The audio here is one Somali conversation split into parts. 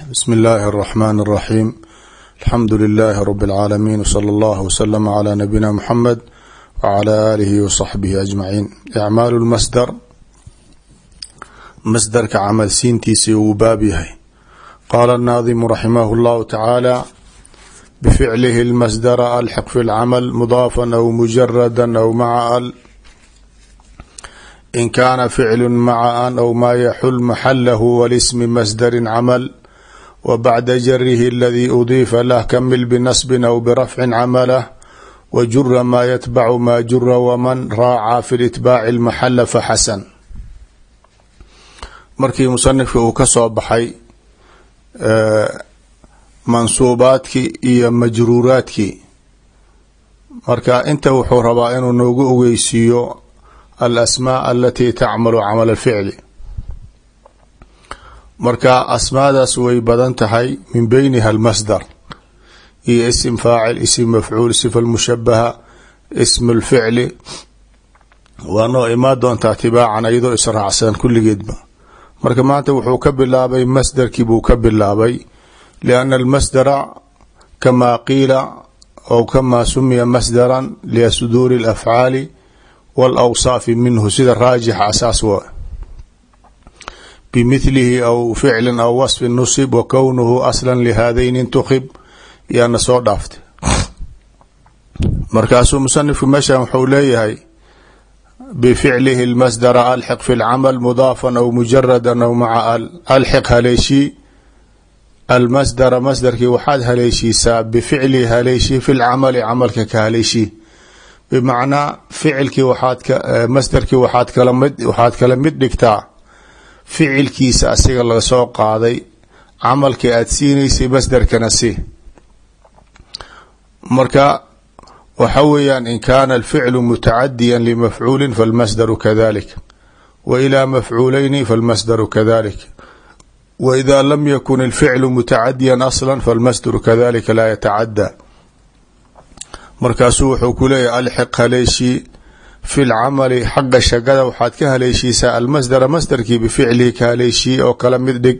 bsmi اllahi الرحmn الرaxيm alxamdu لlh rb العaalamiin wslى اllah wslm عlى nabiyina mxamed wعlى alihi wصaxbihi aجmaciin icmaal اlmasdar masdarka camalsiintiisa uu baab yahay qaala الnaadimu raximah اllahu tacaala bficlihi اlmasdara alxiq fi اlcamal mudaafا aw mujarada aw maca al in kaana ficlu maca an aw maa yaxul maxalahu walismi masdarin camal wa bacda jarihi aladii udiifa lah kamil binasbin aw birafcin camalah wa jura maa yatbacu maa jura waman raacaa fi litbaaci lmaxala faxasan markii musanifka uu ka soo baxay mansuubaadkii iyo majruuraadkii marka inta wuxuu rabaa inuu noogu ogeysiiyo alasmaa alatii tacmalu camal alficli marka asmaadaas way badan tahay min beyniha almasdar iyo isim faacil isim mafcuul sifa lmushabaha ism lficli waa noo imaa doontaa tibaacan iyadoo israacsan kulligeedba. Marka maanta wuxuu ka bilaabay masdarkii buu ka bilaabay lianna almasdara kamaa qiila aw kamaa sumiya masdaran liasuduuri alafcaali wاlawsaafi minhu sida raajixa asaas wa bimithlihi aw ficlin aw wasfin nusib wa kownuhu aslan lihadayn intukhib yaana soo dhaaftay markaasuu musanifku meeshan wuxuu leeyahay bificlihi lmasdara alxiq fi lcamal mudaafan aw mujarada aw maca al alxiq haleeshii almasdara masdarkii waxaad haleeshiisaa bificlihi haleeshii fi lcamali camalka ka haleeshii bimacnaa ficilkii waxaad ka masdarkii waxaad kala mid dhigtaa ficilkiisa asiga laga soo qaaday camalkii aada siinaysay masdarkana si. Marka waxa weeyaan in kaana alficlu mutacadiya limafcuulin falmasdaru kadalik. Wa ilaa mafcuuleyni falmasdaru kadalik. Wa lam yakun alficlu mutacadiyan asla falmasdaru kadalika laa yatacadى markaasuu wuxuu ku leeyahy alxiq haleeshii fi lcamali xaqa shaqada waxaad ka haleeshiisaa almasdara masdarkii bificlihi ka haleeshii oo kala mid dhig.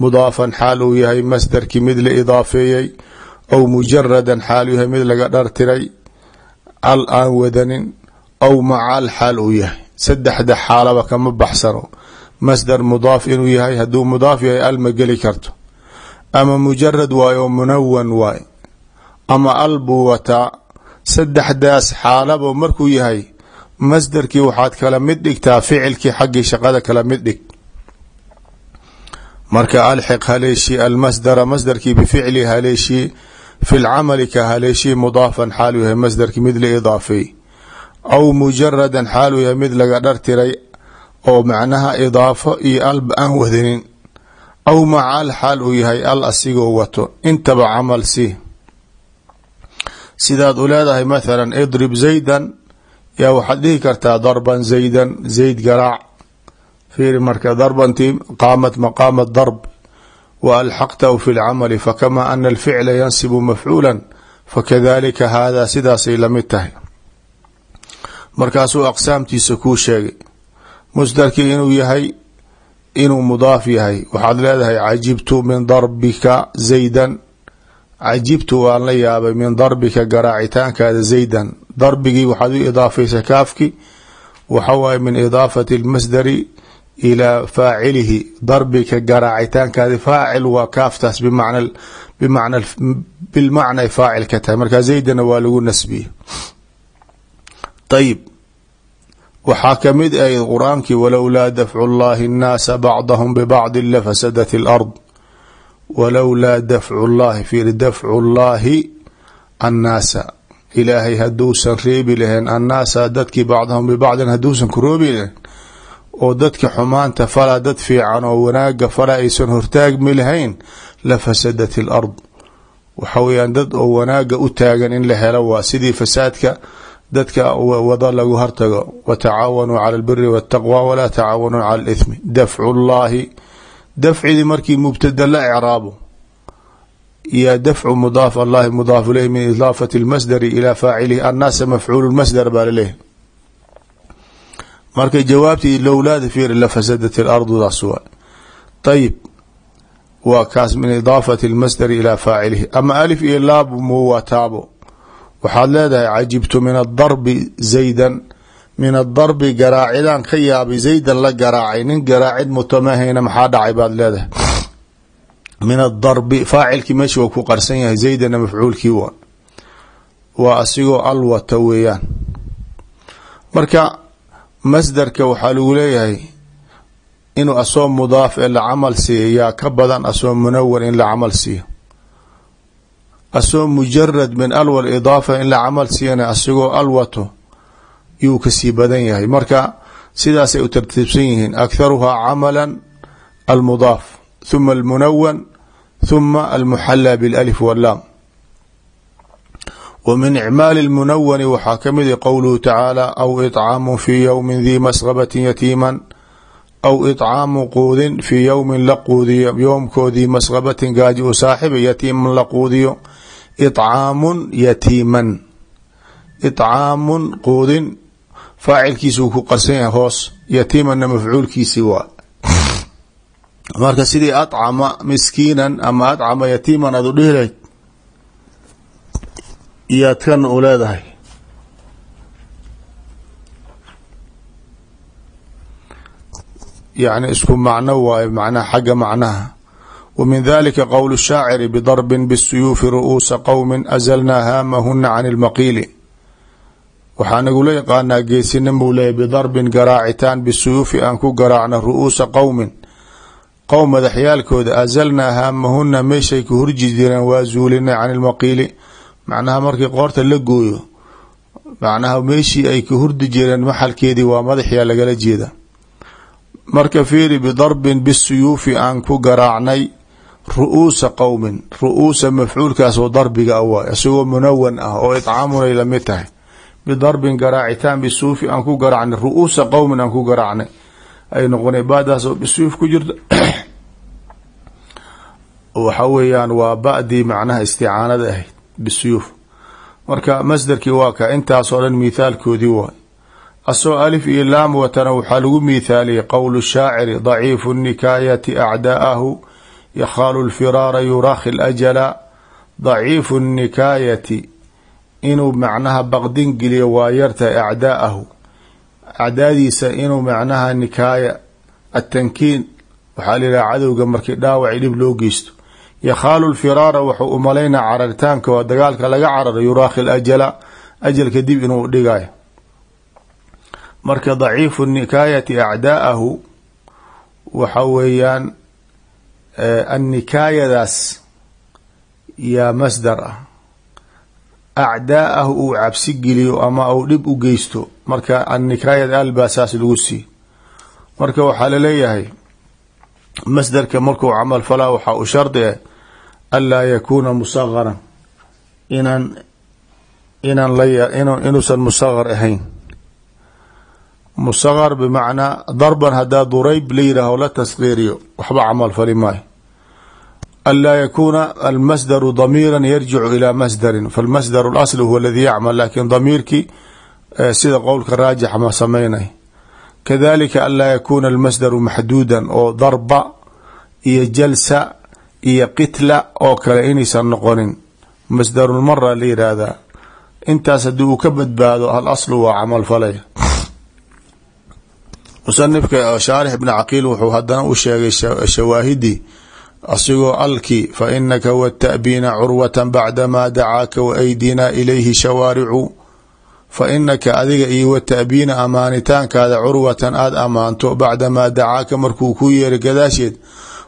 Mudaafan xaal uu yahay masdarkii mid la idaafeeyey aw mujaradan xaal uu yahay mid laga dhartiray. Al aan wadanin aw maca al xaal uu yahay. Saddexda xaalaba kama baxsano. Masdar mudaaf inuu yahay hadduu mudaaf yahay al ma geli karto. Ama mujarad waayo munawan waay. Ama al buu wataa. Markuu yahay masdarkii waxaad kala mid dhigtaa ficilkii xaggii shaqada kala mid dhig. Marka alxiq haleeshii almasdara masdarkii bificli haleeshii fi lcamali ka haleeshii mudaafan xaalu yahay masdarkii mid la idaafeey aw mujaradan xaalu yahay mid laga dhartiray oo macnaha idaafo iyo alba aan wadanin. Aw maca al xaal uu yahay al asigoo wato intaba camal si sidaad u leedahay mathala idrib zaydan yaa waxaad dhihi kartaa darban zaydan zayd garaac. Fiiri marka darbantii qaamat maqaama darb. Wa alxaqtahu fi lcamali fakama ana alficla yansibu mafcuula fakadalika hada sidaasay la mid tahay. Markaasuu aqsaamtiisa kuu sheegay. Musdarkii inuu yahay inuu mudaaf yahay. Waxaad leedahay cajibtu min darbika zaydan. Cajibtu waan la yaabay min darbika garaacitaankaada zaydan darbigii waxaad u idaafaysa kaafki waxa waaye min idaafati lmasdari ilaa faacilihi. Darbika garaacitaankaadi faacil waa kaaftaas bilmacnay faacil ka tahay. Markaa zaydana waa lagu nasbiye. Ayib waxaa ka mid ahayd qur'aankii walowlaa dafcu llahi nnaasa bacdahum bibacdi lafasadat alard. Walowlaa dafcu llahi fiiri dafcu llaahi annaasa ilaahay hadduusan reebi lahayn annaasa dadkii bacdahum bibacdin hadduusan ku roobi lahayn. Oo dadka xumaanta falaa dad fiican oo wanaaga fala aysan hortaagmi lahayn la fasadat alard waxa weyaan dad oo wanaaga u taagan in la helo waa sidii fasaadka dadka wada lagu hartago. Watacaawanuu cala albiri waataqwa walaa tacaawanuu cala alithmi. Dafcu llaahi dafcidii markii mubtada la ecraabo iyo dafcu mudaaf allahi mudaaf ileyh min idaafati lmasdari ilaa faacilihi annaasa mafcuulu masdar baa laleeyahy marka jawaabtii lowlaada fiir la fasadat ilardu daas waa ayib waa kaas min idaafati اlmasdari ilaa faacilihi ama alif iyo laab muu wataabo waxaad leedahay cajibtu min adarbi zaydan min adarbi garaacidaan ka yaabay zaydan la garaacay nin garaacid mutamahayna maxaa dhacay baad leedahay min adarbi faacilkii meesha waa ku qarsan yahay zaydana mafcuulkii waa waa asigoo alwata weeyaan marka masdarka waxaa lagu leeyahay inuu asoo mudaaf ee la camal siiya yaa ka badan asoo munawan in la camal siiyo asoo mujarad min alwal idaafa in la camal siiyana asigoo alwato yuu ka sii badan yahay marka sidaasay u tartiibsan yihiin akharuhaa camala almudaaf huma almunawan huma almuxalaa bilalif wallaam wa min icmaali اlmunawani waxaa ka mid qowluhu tacaala aw iطcaamu fii ywmi dii masqabati yatiiman aw iطcaamu quudin fii yowmin la quudiyo yowmkoodii masqabatin gaaji u saaxiba yatiiman la quudiyo iطcaamun yatiiman iطcaamun quudin faacilkiisuu ku qarsan yahay hoos yatiimanna mafcuulkiisii waa marka sidii acama miskiinan ama acama yatiiman aad u dhihi lahayd iyaad kan u leedahay. Yani isku macno waayo macnaha xagga macnaha. Wa min dalika qowl shaaciri bidarbin bisuyuufi ru'uusa qowmin azalnaa haamahuna can ilmaqiili waxaa nagula yaqaanaa geesinin buu leeyahy bidarbin garaacitaan bisuyuufi aan ku garaacna ru'uusa qowmin qowm madaxyaalkooda azalnaa haamahuna meeshay ku hurji jireen waa zuulinay can ilmaqiili macnaha markii qoorta la gooyo macnaha meeshii ay ka hurdi jireen maxalkeedii waa madaxyaa lagala jeeda marka fiiri bidarbin bisuyuufi aan ku garaacnay ru'uusa qowmin ru'uusa mafcuulkaasoo darbiga a waay isagoo munawan ah oo idcaamunay la mid tahay bidarbin garaacitaan bisuufi aan ku garaacnay ru'uusa qowmin aan ku garaacnay ay noqona baadaas oo bisuuf ku jirto waxa weeyaan waa ba'dii macnaha isticaanada ahayd bisuyuuf marka masdarkii waa ka intaasoo dhan mithaalkoodii waay asoo alif iyo laam watana waxaa lagu miithaaliyay qowlu shaaciri daciifu nikaayati acdaa'ahu yakhaalu lfiraara yuraakhi lajala daciifu nikaayati inuu macnaha baqdin geliyo waa yartahay acdaa'ahu acdaadiisa inuu macnaha nikaaya atankiin waxaa la yidhaha cadowga markii dhaawaci dhib loo geysto. Yakhaalu lfiraara wuxuu umalaynaa cararitaanka oo dagaalka laga cararo yuraakhi lajala ajalka dib inuu dhigayo marka daciifu nikaayati acdaa'ahu waxa weeyaan annikaayadaas yaa masdar ah acdaa'ahu uu cabsi geliyo ama uu dhib u geysto. Marka annikaayad albaa saas lagu sii. Marka waxaa la leeyahay masdarka markuu camal falaa waxaa u shardi ah anlaa yakuuna musagaran inaan inaan la inuusan musagar ahayn. Musagar bimacnaa darban hadaa durayb la yidhaaho la taskiiriyo waxba camal fali maayo anlaa yakuuna almasdaru damiira yarjicu ilaa masdarin falmasdaru اlasl huwa aladii yacmal laakiin damiirkii sida qowlka raajix ma samaynay kadalika anlaa yakuuna almasdaru maxduudan oo darba iyo jalsa iyo qitla oo kale inaysan noqonin masdarulmara la yidhaahdaa intaas haddii uu ka badbaado al aslu waa camal falaya musanifka shaarix ibn caqiil wuxuu hadana u asigoo alki fa inaka wataأbina curwata bacdamaa dacaaka wa aydinaa ilayhi shawaaricu fa inaka adiga iyo wataأbiina amaanitaankaada curwatan aada amaanto bacdamaa dacaaka markuu ku yeeray gadaasheed.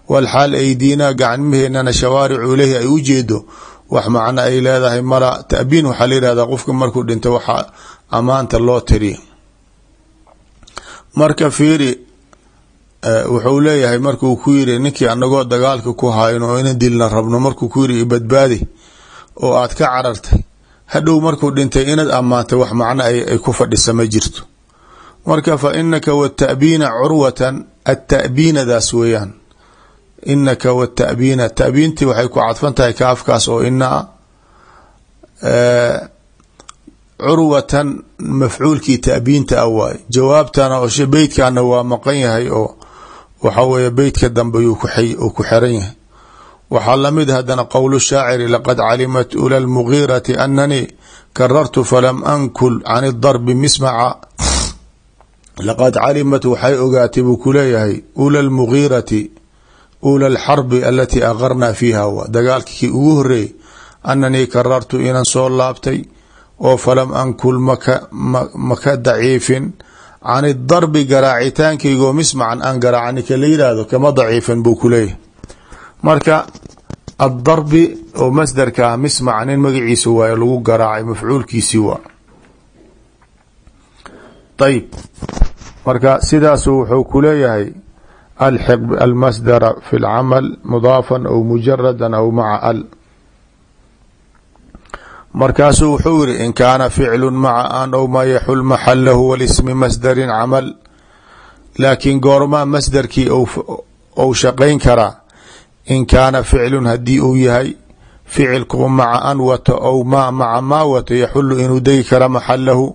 Walxaal aydinaa gacmaheenana shawaaricu ilayhi ay u jeedo. Wax macno ay leedahay mala tabiin waxaa la yihahdaa qofka markuu dhinto waxaa amaanta loo tiriya marka wuxuu leeyahay markuu ku yiri ninkii anagoo dagaalka ku hayno oo ina dilna rabno markuu ku yiri badbaadi oo aad ka carartay. Hadhow markuu dhintay inaad ammaantay wax macno ay ku fadhisa ma jirto. Marka fa inaka watabiina curwatan atabiinadaas weeyaan. Inaka watabiina tabiintii waxay ku cadfan kaafkaas oo inaa curwatan mafcuulkii tabiinta a waay. Jawaabtana oo beytkana waa maqan yahay oo waxa weye beytka dambe uu ku xiran yahay. Waxaa la mid hadana qowl shaaciri laqad calimat ula lmugiirati ananii karartu falam ankul can darbi mismaca. Laqad calimat waxay ogaatay buu ku ula lmugiirati ula alxarbi alatii aqarnaa fiiha wa dagaalkii ugu horeeyey ananii karartu inaan soo laabtay oo falam ankul maka daciifin can darbi garaacitaankaygo mismacan aan garaaca ninka la yidhaahdo kama daciifin buu ku leeyahay. Marka addarbi oo masdarka ah mismacan in magaciisa waayo lagu garaacay mafcuulkiisii waa. Ayib marka sidaasu wuxuu ku leeyahay alxiq almasdara fi lcamal mudaafan aw mujaradan aw maca al markaasuu wuxuu yiri in kaana ficlu maca an ow maa yaxul maxalahu walismi masdarin camal. Laakiin goormaa masdarkii ou shaqayn karaa in kaana ficlun haddii uu yahay ficilku maca an wato ow maa maca maa wato yaxulu inuu degi karo maxalahu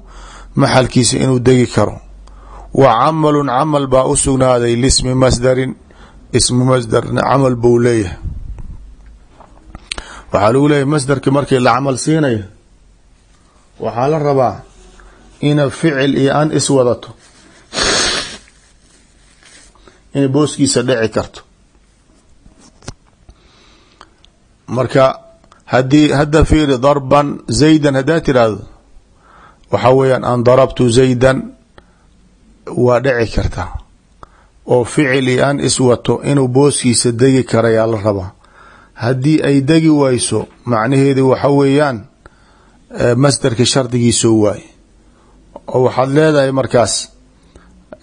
maxalkiisa inuu degi karo. Wa camalun camal baa u sugnaaday lismi masdarin ismu masdarna camal buu leeyahay waxaa lagu leeyahy masdarki markii la camal siinaya waxaa la rabaa ina ficil iyo an is wadato. Inay booskiisa dhici karto. Marka haddii hadda fiiri darban zaydan haddaa tiraahdo waxaa weeyaan an darabtu zaydan waa dhici kartaa. Oo ficil iyo an is wato inuu booskiisa degi karayaa la rabaa haddii ay degi wayso macnaheedu waxa weeyaan masdarka shardigiisoo waaye oo waxaad leedahay markaas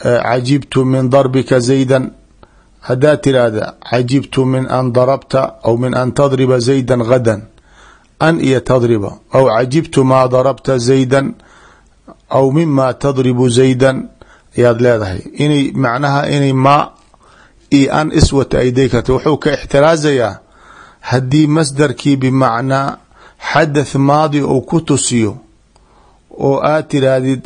cajibtu min darbika zaydan. Haddaad tiraahda cajibtu min an darabta aw min an tadriba zaydan gadan. An iyo tadriba. Aw cajibtu maa darabta zaydan aw mima tadribu zaydan. Ayaad leedahay. Inay macnaha inay maa iyo an iswata ay degi karta wuxuu ka ixtiraazayaa haddii masdarkii bimacnaa xadath maadi uu ku tusiyo oo aad tiraahdid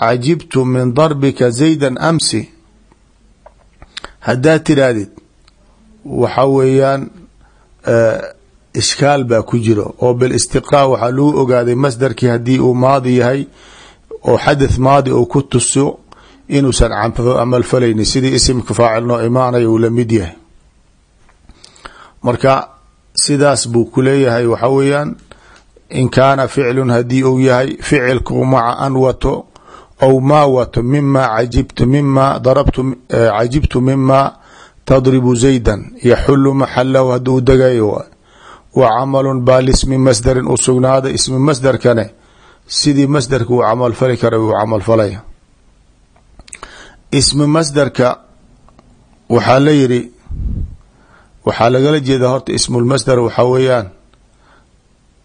cajibtu min darbika zaydan amsi haddaad tiraahdid waxa weeyaan ishkaal baa ku jiro oo bilistiqraa waxaa lagu ogaaday masdarkii haddii uu maadi yahay oo xadath maadi uu ku tusiyo inuusan camal falaynin sidii isimka faacil noo imaanaya uu la mid yahay. Marka sidaas buu ku leeyahay waxa weeyaan in kaana ficlun haddii uu yahay ficilku maca an wato aw maa wato mima cajibtu mima darabtu cajibtu mima tadribu zaydan yaxulu maxalahu hadduu degayo wa camalun baa lismi masdarin u sugnaaday ismi masdarkane sidii masdarka uu camalfali kara uu camalfalaya ismi masdarka waxaa la yiri waxaa lagala jeeda horta ismu lmasdar waxaa weeyaan.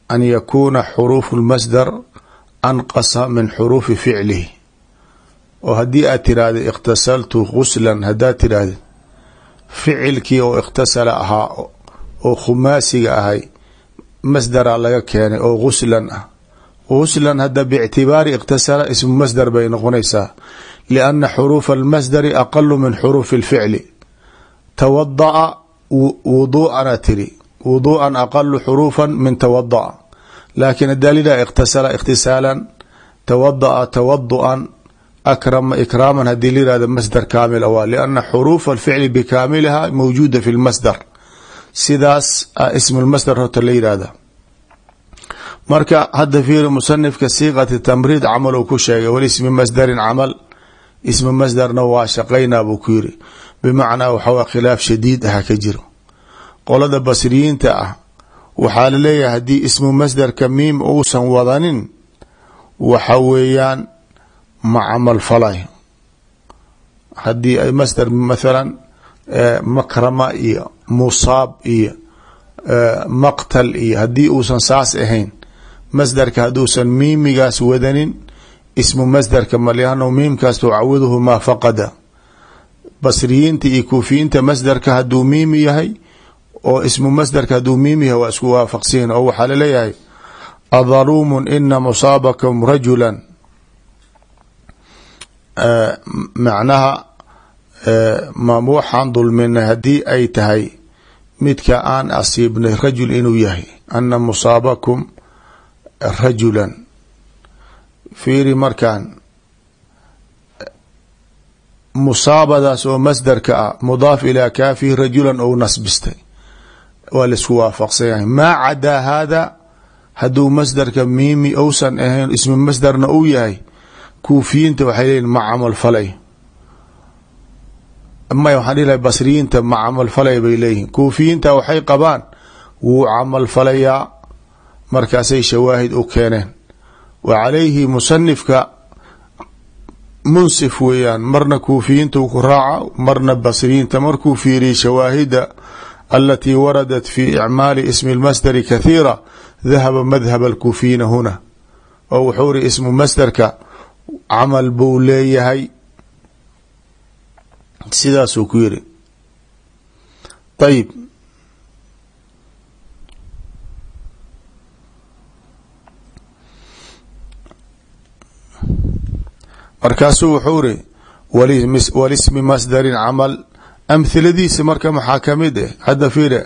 An yakuuna xuruufu lmasdar anqasa min xuruufi ficlihi. Oo haddii aad tiraahda ikhtasaltu guslan haddaad tiraahda ficilkii oo ikhtasala ahaa oo khumaasiga ahay masdara laga keenay oo guslan ah. Guslan hadda biictibaari ikhtasala ismu masdar bay noqonaysaa. Lianna xuruufa almasdari aqalu min xuruufi lficli tawada'a wuduu'ana tiri wuduu'an aqalu xuruufa min tawada'a laakiin hadaa lilaha ikhtasala ikhtisaalan tawada'a tawadu'an akrama ikraaman haddii layihahdo masdar kaamil awaa. Lianna xuruufa alficli bikaamiliha mawjuuda fi lmasdar sidaas ismu lmasdar horta la yihahda marka hadda fiiri musanifka siiqati tamriid camal uu ku sheegay walismi masdarin camal ismi masdarna waa shaqaynaa buu ku yiri bimacnaa waxaw khilaaf shadiid aha ka jiro. Qolada basriyiinta ah waxaa la leeyahay haddii ismu masdarka miim uusan wadanin waxa weeyaan ma camal falay. Haddii ay masdar mathalan makrama iyo musaab iyo maqtal iyo haddii uusan saas ahayn masdarka hadduusan miimigaas wadanin ismu masdarka malihano miimkaas tucawiduhu maa faqada basriyiinta iyo kuufiyiinta masdarka hadduu miimi yahay oo ismu masdarka hadduu miimi yahay waa isku waafaqsiin oo waxaa la leeyahay adaluumun ina musaabakum rajulan. Macnaha ma waxaan dulminay haddii ay tahay midka aan asiibnay rajul inuu yahay ana musaabakum rajulan. Fiiri markaan musaabadaas oo masdarka ah mudaaf ilaa kaafihi rajulan ou nasbistay. Waa la isku waafaqsan yahay. Maa cadaa haada hadduu masdarka miimi ousan ahayn ismi masdarna uu yahay kuufiyiinta waxay leeyihiin ma camal falay. May waxaan dhihi lahay basriyiinta ma camal falay bay leeyihiin kuufiyiinta waxay qabaan wuu camal falayaa markaasay shawaahid u keeneen. Wa calayhi musanifka munsif weeyaan marna kuufiyiinta ku raaca marna basriyiinta markuu fiiriyay shawaahida alatii waradat fi icmaali ismi lmasdari kathiira dahaba madhab alkuufiyiina huna. Oo wuxuu iri ismu masdarka camal buu leeyahay. Sidaasuu ku yiri ayib markaasuu wuxuu iri walismi masdarin camal amhiladiisa marka maxaa kamid eh hadda fiire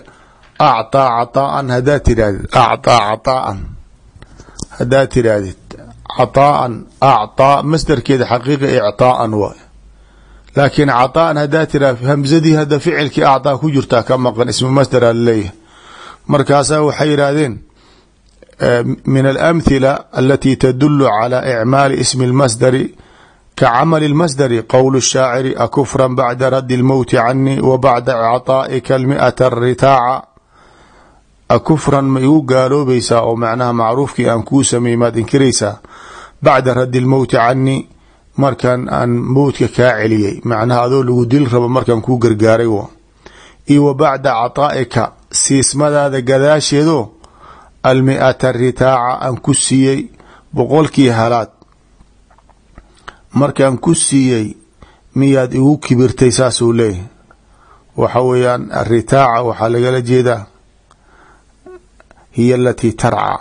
acطaa caطaaan hadaa tirahdid acطaa caطaaan hadaa tirahdid caطaaan acطaa masdarkeeda xaqiiqa icطaaan waay laakiin caطaaan hadaa tira hamzadii hadda ficilkii acطaa ku jirtaa ka maqan ismu masdara laleeyahay markaasaa waxay yidhaahdeen min alamhila alati tadulu calى icmaali ismi اlmasdari kacaml اmasdri qowl الshaaciri akufra bacda radi اlmowti canii wa bacda cطaa'ika miata ritaaca akufran ma igu gaaloobaysaa oo macnaha macruufkii aan kuu sameeyey maad inkiraysaa bacda radi اlmowti canii markan aan mowtka kaa celiyey macnaha adoo lagu dil rabo markaan kuu gargaaray iyo wa bacda cطaa'ika siismadaada gadaasheedo almiata ritaaca aan ku siiyey boqolkii halaad markaan ku siiyey miyaad igu kibirtay saasuu leeyahy waxa weeyaan aritaaca waxaa lagala jeedaa. Hiya alatii tarca.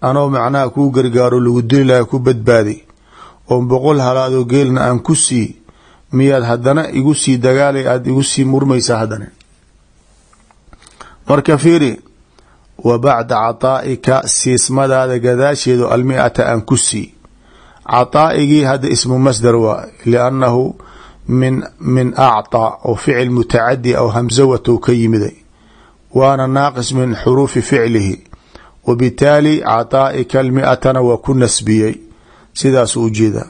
Anoo macnaha kuu gargaaro lagu dili laha ku badbaaday oo boqol halaadoo geelna aan ku sii miyaad haddana igu sii dagaalay aada igu sii murmaysaa haddana marka fiiri wa bacda cataa'ika siismadaada gadaasheedo almiata aan ku sii cطaa'igii hadda ismu masdar waa liannahu min min acطى oo ficil mutacadi aw hamsawatow ka yimiday waana naaqis min xuruufi ficlihi wa bitaali cطaa'ika almiatana waa ku nasbiyey sidaas u jeeda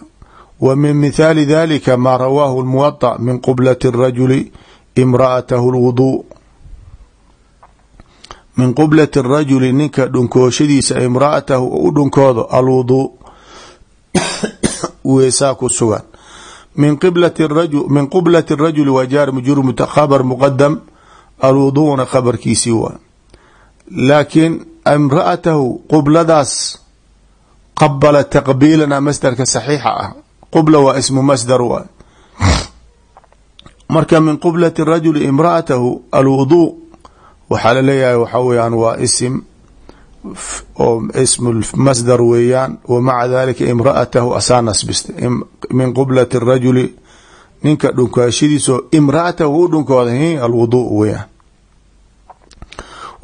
wa min mithaali dalika maa rawaahu lmuwaطأ min qublati الrajuli imra'atahu اlwudu min qublati الrajuli ninka dhunkooshadiisa imra'atahu u dhunkoodo alwudu weesaa ku sugan. Min qiblat rajul waa jaar mujur khabar muqadam alwuduuna khabarkiisii waa laakiin imraatahu qubladaas qabala taqbiilana masdarka saxiixa ah. Qubla waa ismu masdar waa marka min qiblati rajuli imraatahu alwuduu waxaa la leeyahay waxaa weyaan waa isim oo ismumasdar weeyaan wa maca dalika imraatahu asaa nasbistay min qublati rajuli ninka dhunkaashadiiso imraatahu u dhunkooday alwuduu weyaan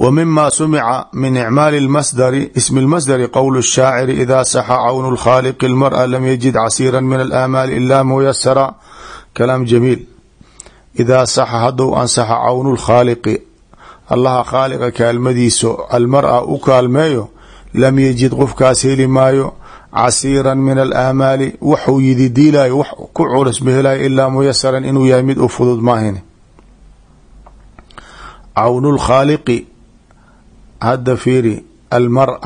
wa mima sumica min icmaali masdari ismi lmasdari qowl shaaciri ida saxa cawnu lkhaaliqi lmara lam yajid casiira min alaamaali ila muyasara kalaam jamiil. Idaa saxa hadou ansaxa cawnu lkhaaliqi allaha khaaliqa kaalmadiiso almara u kaalmeeyo lam yajid qofkaas heli maayo casiiran min alaamaali waxuu yidi diilayo wax ku culus ma helayo ilaa muyasaran inuu yahay mid u fudud maahin cawnu lkhaaliqi hadda fiiri almara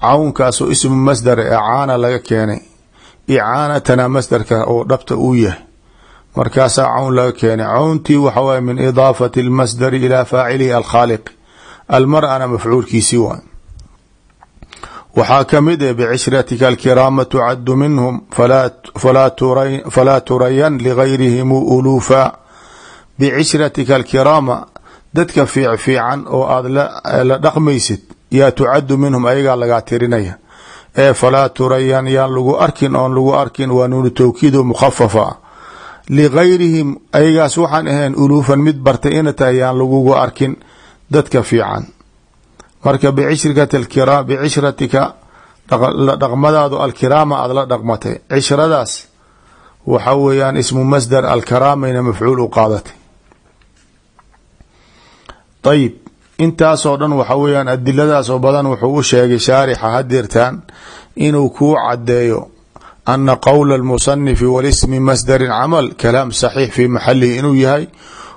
cawnkaasoo ismu masdar icaana laga keenay icaanatana masdarka oo dhabta uu yahay markaasaa cawn laga keenay. Cawntii waxa waye min idaafati اlmasdari ilaa faacilihi alkhaaliq. Almar'ana mafcuulkiisii waay. Waxaa ka mid eh bcishratika alkiraama tucadu minhum falaa turayan ligayrihim uluufa. Bicishratika alkiraama dadka fiic fiican oo aada la dhaqmaysid yaa tucadu minhum ayagaa lagaa tirinaya. Ee falaa turayan yaan lagu arkin oon lagu arkin waa nuunu tawkiido mukhafafa ligayrihim ayagaas waxaan ahayn uluufan mid bartay ina tahay yaan lagugu arkin dadka fiican marka bicishratika dhaqmadaadu alkiraama aada la dhaqmatay cishradaas waxa weeyaan ismu masdar alkaraamayna mafcuul u qaadatay ayib intaasoo dhan waxa weeyaan adiladaasoo badan wuxuu u sheegay shaarixa hadirtaan inuu kuu cadeeyo ana qowla almusanifi walismi masdarin camal kalaam saxiix fi maxalihi inuu yahay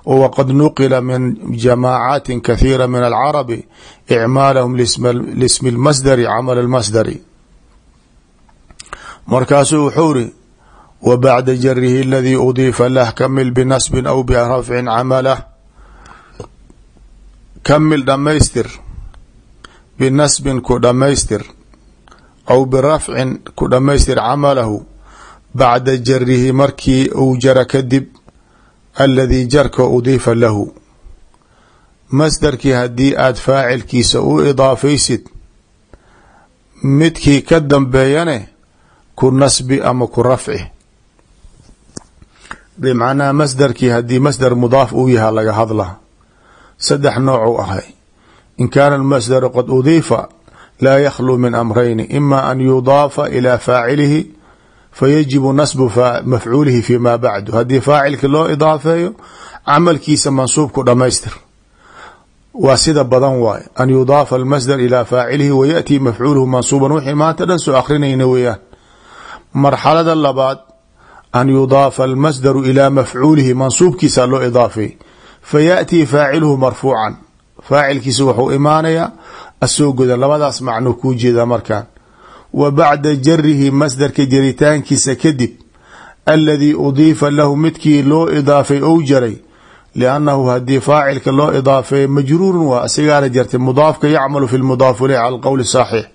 wqad nuqila min jamaacaati kathiira min alcarabi icmaalahum lismi lmasdari camal lmasdari markaasuu wuxuu iri wa bacda jarihi aladii udiifa lah kamil binasbin aw birafcin camalah kamil dhamaystir binasbin ku dhamaystir aw birafcin ku dhamaystir camalahu bacda jarihi markii uu jara kadib aladii jarka udiifa lahu. Masdarkii haddii aada faacilkiisa u idaafaysid midkii ka dambeeyane ku nasbi ama ku rafci. Bimacnaha masdarkii haddii masdar mudaaf uu yaha laga hadla. Saddex nooc u ahay. In kaana almasdaru qad udiifa laa yakhluu min amrayni ima an yudaafa ilaa faacilihi fayajibu nasbu mafcuulihi fi ma bacdu haddii faacilka loo idaafeeyo camalkiisa mansuubku dhamaystir waa sida badan waay an yudaafa almasdar ilaa faacilihi wayaأtii mafcuuluhu mansuuban wixii maanta dhan soo akrinayna weeyaan marxalada labaad an yudaafa almasdaru ilaa mafcuulihi mansuubkiisa loo idaafeey fayaأtii faaciluhu marfuucan faacilkiisa wuxuu imaanayaa asoo godan labadaas macno kuu jeedaa markaan. Wa bacda jarihi masdarka jaritaankiisa kadib aladii udiifa lahu midkii loo idaafay ou jaray liannahu haddii faacilka loo idaafeeyo majruurun waa asigaana jartay mudaafka yacmalu fi lmudaafu leh cala alqowli saxiix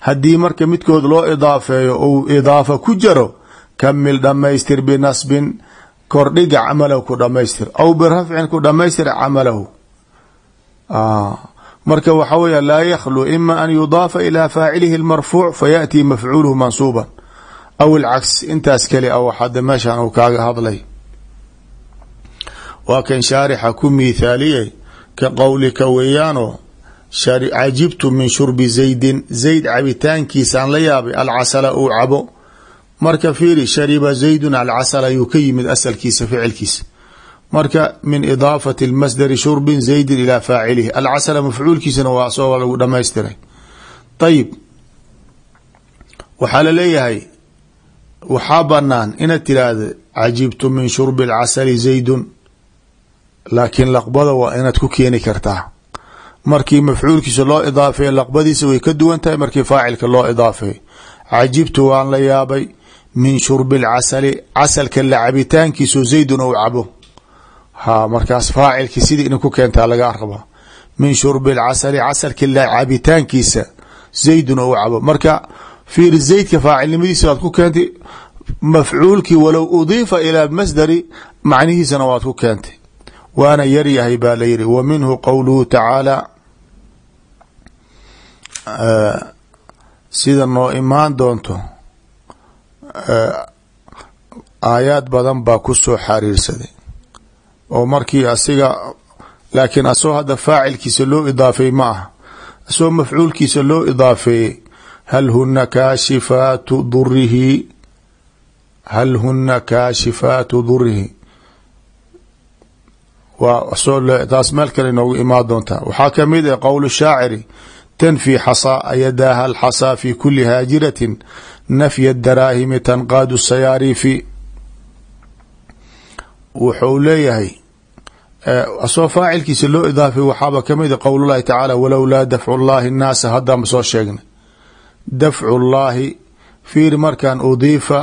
haddii marka midkood loo idaafeeyo ou idaafa ku jaro kamil dhamaystir binasbin kordhiga camalahu ku dhamaystir aw birafcin ku dhamaystir camalahu marka waxa weya laa yakhluu ima an yudaafa ilaa faacilihi lmarfuuc fayaأtii mafcuuluhu mansuuban. Aw ilcaks intaas keli a waxada meeshan uu kaaga hadlay. Waa kan shaarixa ku miithaaliyey ka qowlika weeyaano cajibtu min shurbi zaydin. Zayd cabitaankiisaan la yaabay alcasala uu cabo. Marka fiiri shariba zaydun alcasal ayuu ka yimid asalkiisa ficilkiisa marka min idaafati اlmasdari shurbin zaydin ilaa faacilihi alcasla mafcuulkiisana waa soo lagu dhamaystiray ayib waxaa laleeyahay waxaa banaan inaad tiraahda cajibtu min shurbi اlcasali zaydun laakiin laqbada waa inaad ku keeni kartaa markii mafcuulkiisa loo idaafeeye laqbadiisa way ka duwan tahay markii faacilka loo idaafeey cajibtu waan la yaabay min shurbi اlcasali casalka la cabitaankiisu zaydun ou cabo ha markaas faacilkii sidii ina ku keentaa lagaa rabaa min shurbi اlcasali casalki cabitaankiisa zaydun ou cabo. Marka fiir zaydka faacilnimadiisa waad ku keentay mafcuulkii walow udiifa ilaa masdari macnihiisana waad ku keentay. Waana yaryahay baa la yihi wa minhu qowluhu tacaala sida noo imaan doonto aayaad badan baa ku soo xariirsaday oo markii asiga laakiin asoo hadda faacilkiisa loo idaafeey ma aha. Asoo mafcuulkiisa loo idaafeeyey hal huna kaashifaatu durihi hal huna kaashifaatu durihi waa soo taas meel kale inoogu imaan doontaa waxaa ka mid ah qowl shaaciri tanfi xasaa yadaaha alxasaa fi kuli haajiratin nafya daraahimi tanqaadu sayaariifi wuxuu leeyahay asoo faacilkiisa loo idaafay waxaaba ka mid a qowl llahi tacaala walowlaa dafcu llahi nnaasa haddaan soo sheegnay. Dafcu llahi fiir markan udiifa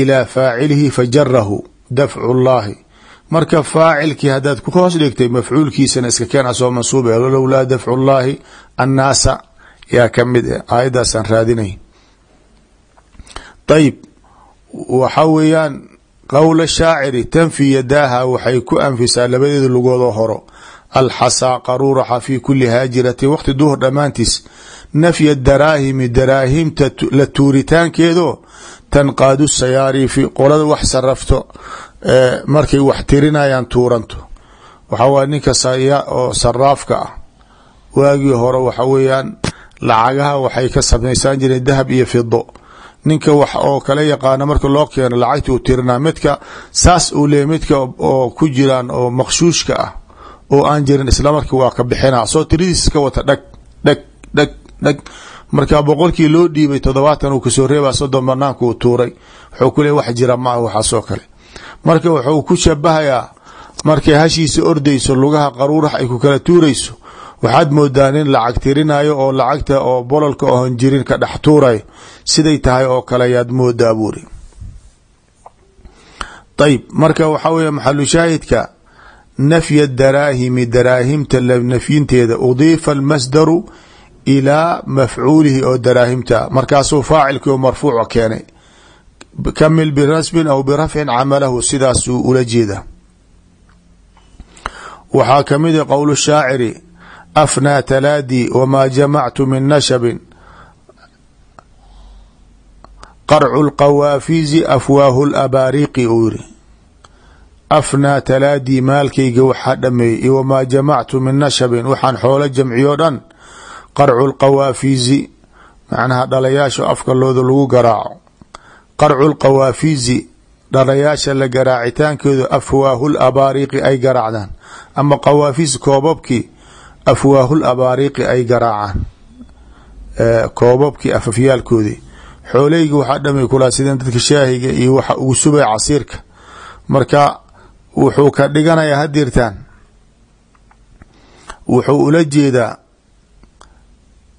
ilaa faacilihi fajarahu dafcu llahi marka faacilkii haddaad ku hoos dhigtay mafcuulkiisana iska keen asoo mansuub walowlaa dafcu llahi annaasa yaa ka mid ah aayaddaasaan raadinay. Ayib waxa weeyaan qowla shaaciri tanfi yadaaha waxay ku anfisaa labadeeda lugoodoo horo. Alxasaa qaruuraxa fi kuli haajiratin waqti duhur dhammaantiis nafya daraahimi daraahimta la tuuritaankeedo tanqaadu sayaari fi qolada wax sarafto markay wax tirinayaan tuuranto. Waxaa waay ninka oo saraafka ah. Waagii hore waxa weeyaan lacagaha waxay ka samaysaan jireen dahab iyo fido ninka wax oo kala yaqaano marka loo keeno lacagti u tirinaa midka saas uu leeyay midka oo ku jiraan oo maqshuushka ah oo aan jirin islamarkii waa ka bixina soo tiradiis ka wata dhag dhag dhag dhag. Marka boqolkii loo dhiibay toddobaatan uu ka soo reebaa soddon banaanka uu tuuray. Wuxuu ku leey wax jira maaha waxaasoo kale. Marka wuxuu ku shabahayaa markay hashiisa ordayso lugaha qaruurax ay ku kala tuurayso waxaad moodaa nin lacag tirinayo oo lacagta oo bololka ohon jirin ka dhex tuurayo siday tahay oo kale ayaad moodaa buuri. Ayib marka waxaa weeye maxalu shaahidka nafya daraahimi daraahimta nafyinteeda udiifa almasdaru ilaa mafcuulihi oo daraahimta. Markaasuu faacilkii oo marfuuca keenay. Kamil binasbin aw birafcin camalahu sidaasuu ula jeeda. Waxaa ka mid a qowl shaaciri afnaa talaadii wamaa jamactu min nashabin qarcu lqawaafizi afwaahu labaariqi uu yiri afnaa talaadii maalkayga waxaa dhameeyey iyo wamaa jamactu min nashabin waxaan xoolo jamciyo dhan qarcu lqawaafizi macnaha dhalayaasha afkalooda lagu garaaco qarcu lqawaafizi dhalayaasha la garaacitaankeedu afwaahu labaariqi ay garaacdaan ama qawaafis koobabkii afwaahu labaariqi ay garaacaan koobabkii afafyaalkoodii xooleyga waxaa dhamay kulaa sideen dadka shaahiga iyo waxa ugu subay casiirka. Marka wuxuu ka dhiganayaa hadirtaan wuxuu ula jeedaa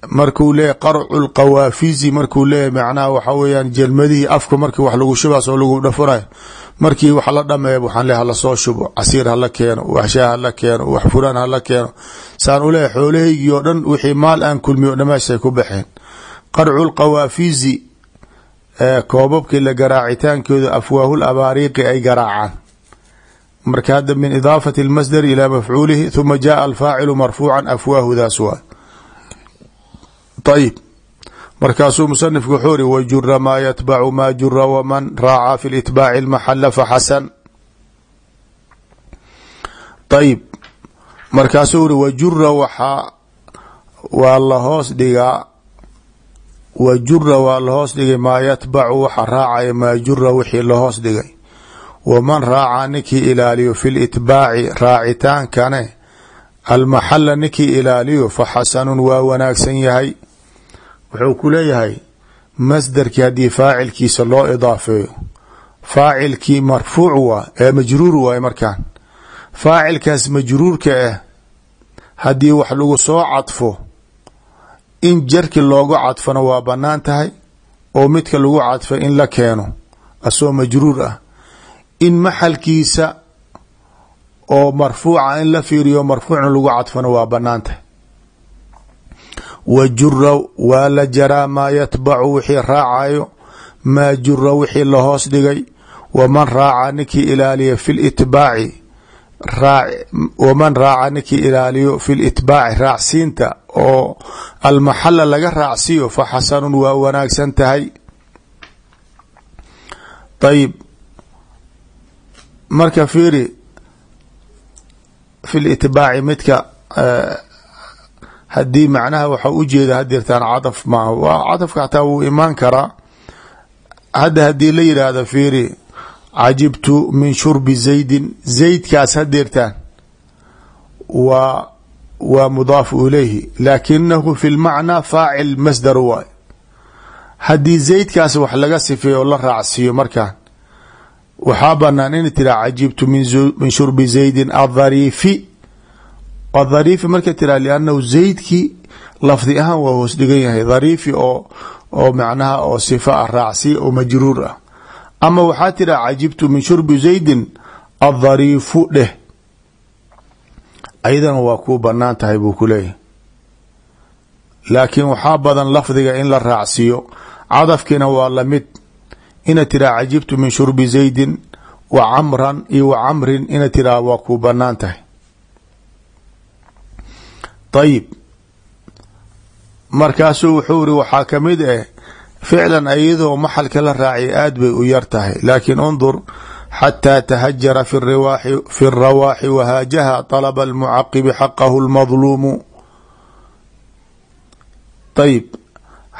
markuu leeyahy qarcu lqawaafizi markuu leeyahy macnaha waxa weeyaan jelmadihii afka markii wax lagu shubaas oo lagu dhafanayo markii wax la dhameeya waxaan leeyahy hala shubo casiir hala keeno wax shaah hala keeno wax fulaan hala keeno. Saan u leeyahy xoolahaygii oo dhan wixii maal aan kulmiyo dhamaashay ku baxeen. Qarcu lqawaafizi koobabkii la garaacitaankooda afwaahu labaariiqi ay garaacaan. Marka hadda min idaafati اlmasdari ilaa mafcuulihi huma jaءa alfaacilu marfuuca afwaahudaas waa ayib markaasuu musanifku wuxuu iri wajura maa yatbacu maa jura waman raacaa fi litbaaci اlmaxala faxasan ayib markaasuu iri wajura waxaa waa lahoos dhigaa wajura waa lahoos dhigay maa yatbacu waxa raacaya maa jura wixii lahoos dhigay waman raacaa ninkii ilaaliyo fi litbaaci raacitaankane almaxala ninkii ilaaliyo fa xasanun waa wanaagsan yahay wuxuu ku leeyahay masdarkii haddii faacilkiisa loo idaafeeyo faacilkii marfuuc waa ee majruur waay markaan. Faacilkaas majruurka ah haddii wax lagu soo cadfo in jarki loogu cadfana waa bannaan tahay oo midka lagu cadfa in la keeno asoo majruur ah. In maxalkiisa oo marfuuca in la fiiriyo marfuucna lagu cadfana waa bannaan tahay wa waa la jaraa maa yatbacu wixii raacayo maa jura wixii lahoos dhigay. Waman raaca ninkii ilaaliya fi litbaaci waman raaca ninkii ilaaliyo fi litbaaci raacsiinta oo almaxala laga raacsiiyo fa xasanun waa wanaagsan tahay. Ayib marka fiiri fi litbaaci midka haddii macnaha waxa ujeeda hadirtaan cadaf maaha. Waa cadafka xataa wuu imaan karaa. Hadda haddii la yidhaahdo fiiri cajibtu min shurbi zaydin. Zaydkaas hadeertaan waa waa mudaafu ilayhi laakinahu fi lmacnaa faacil masdar waay haddii zaydkaas wax laga sifeeyo oo la raacsiiyo markaan waxaa banaan in tiraa cajibtu min shurbi zaydin adhariifi marka tiraa liannahu zaydkii lafdi ahaan waa hoos dhigan yahay. Dhariifi oo oo macnaha oo sifa ah raacsiya oo majruur ah. Ama waxaa tiraa cajibtu min shurbi zaydin adhariifu dheh. Ayadana waa kuu bannaan tahay buu ku leeyahay. Laakiin waxaa badan lafdiga in la raacsiiyo cadafkiina waa la mid ina tiraa cajibtu min shurbi zaydin wa camran iyo camrin ina tiraa waa kuu bannaan tahay ayib markaasuu wuxuu iri waxaa ka mid ah ficlan iyadoo maxalka la raaciya aad bay u yar tahay laakiin undur xataa tahajara fi rawaaxi wahaajaha طalba almucaqibi xaqahu lmadluumu ayib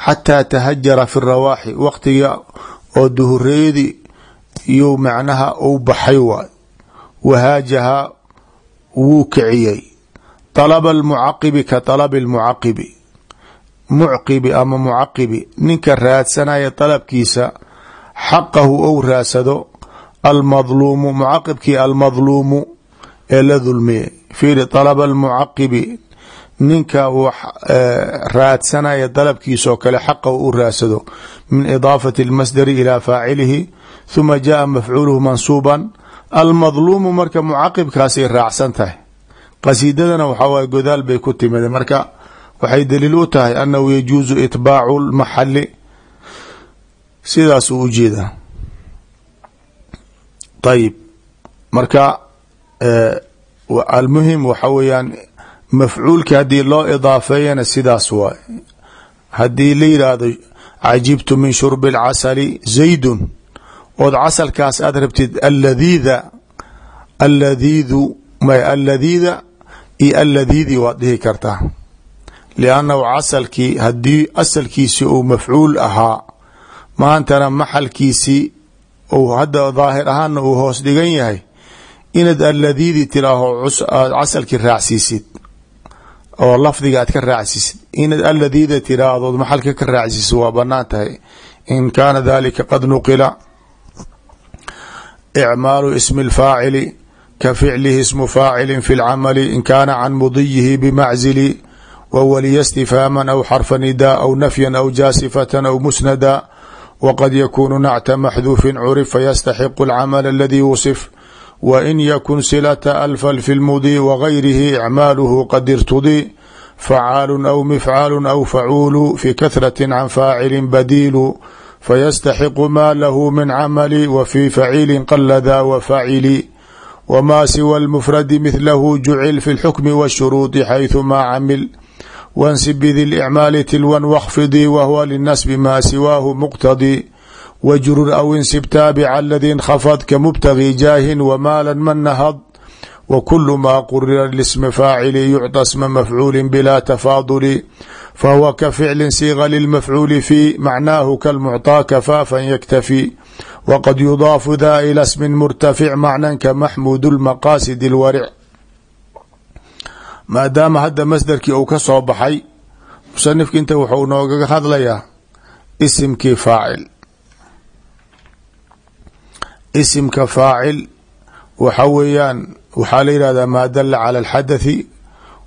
xataa tahajara fi rawaaxi waqtiga oo duhureeyadii iyo macnaha uu baxay waay wahaajaha wuu kiciyey طalba almucaqibi ka طalabi اlmucaqibi mucqibi ama mucaqibi ninka raadsanaya dalabkiisa xaqahu ou raadsado almadluumu mucaqibkii almadluumu ee la dulmiyey fiiri طalaba almucaqibi ninka raadsanaya dalabkiisaoo kale xaqahu u raadsado min idaafati اlmasdari ilaa faacilihi huma jaءa mafcuuluhu mansuuban almadluumu marka mucaqibkaasay raacsan tahay qasiidadana waxaa waay godaal bay ku timid marka waxay daliil u tahay annahu yajuusu itbaacu lmaxali sidaasuu u jeedaa ayib marka almuhim waxa weeyaan mafcuulki haddii loo idaafeeyana sidaas waay haddii la yidhaahdo cajibtu min shurbi اlcasali zaydun. Ood casalkaas aad rabtid aladiida aladiidu aladiida iyo aladiidi waad dhihi kartaa liannahu casalkii haddii asalkiisi uu mafcuul ahaa maantana maxalkiisii uu hadda daahir ahaana uu hoos dhigan yahay inaad aladiidi tiraaho casalkii raacsiisid oo lafdiga aad ka raacsiisid inaad aladiida tiraahdood maxalka ka raacsiisid waa bannaan tahay. In kaana dalika qad nuqila icmaalu ismi اlfaacili ka ficlihi ismu faacili fi اlcamali in kaana can mudiyihi bimaczili wwliya stifhaama aw xarfa nidaa aw nafya aw jaasifatan aw musnada wqad yakunu nacta maxduufin curif fayastaxiqu alcamal aladi wusif wain yakun silata alfal fi lmudi wagayrihi icmaaluhu qad irtudi facaalu aw mifcaalu aw facuulu fi kahrati can faacili badiilu fayastaxiqu ma lahu min camali wa fi faciili qalada wafacili wma siwa lmufradi mithlahu jucil fi lxukmi wshuruudi xayثu ma camil wansib bidi licmaali tilwan wkfidii wahwa linasbi maa siwaahu muqtadii wajrur aw insib taabica aladii nkhafad kamubtagi jaahin wamaalan man nahad wakulu maa qurira lismi faacili yucطa sma mafcuuli bila tafaaduli fahuwa ka ficli siiga lilmafcuuli fi macnaahu kalmucطaa kafaafan yaktafi wqad yudaafu da ilى smin murtafic macnan kamaxmuud lmaqaasid اlwaric maadaama hadda masderkii uu ka soo baxay musanifki inta wuxuu noogaga hadlayaa isimkii faacil isimka faacil waxa weeyaan waxaa la yihahdaa maa dala cala alxadathi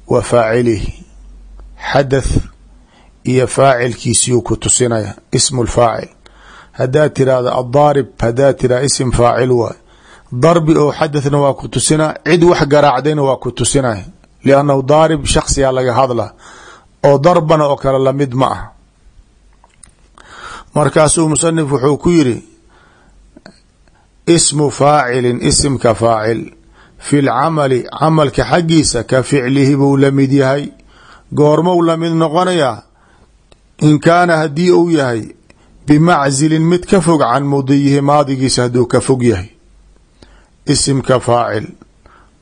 wa faacilihi xadath iyo faacilkiisiyuu ku tusinaya ismu lfaacil haddaad tirahdo addaarib haddaad tiraha isim faacil waay. Darbi oo xadathna waa ku tusinaa cid wax garaacdayna waa ku tusinaya liannahu daarib shaksiyaa laga hadla. Oo darbana oo kale la mid ma ah. Markaasuu musanif wuxuu ku yiri ismu faacilin isimka faacil. Fi lcamali camalka xaggiisa ka ficlihi buu la mid yahay. Goormou la mid noqonayaa. In kaana haddii uu yahay bimaczilin mid ka fog can mudiyihi maadigiisa hadduu ka fog yahay isimka faacil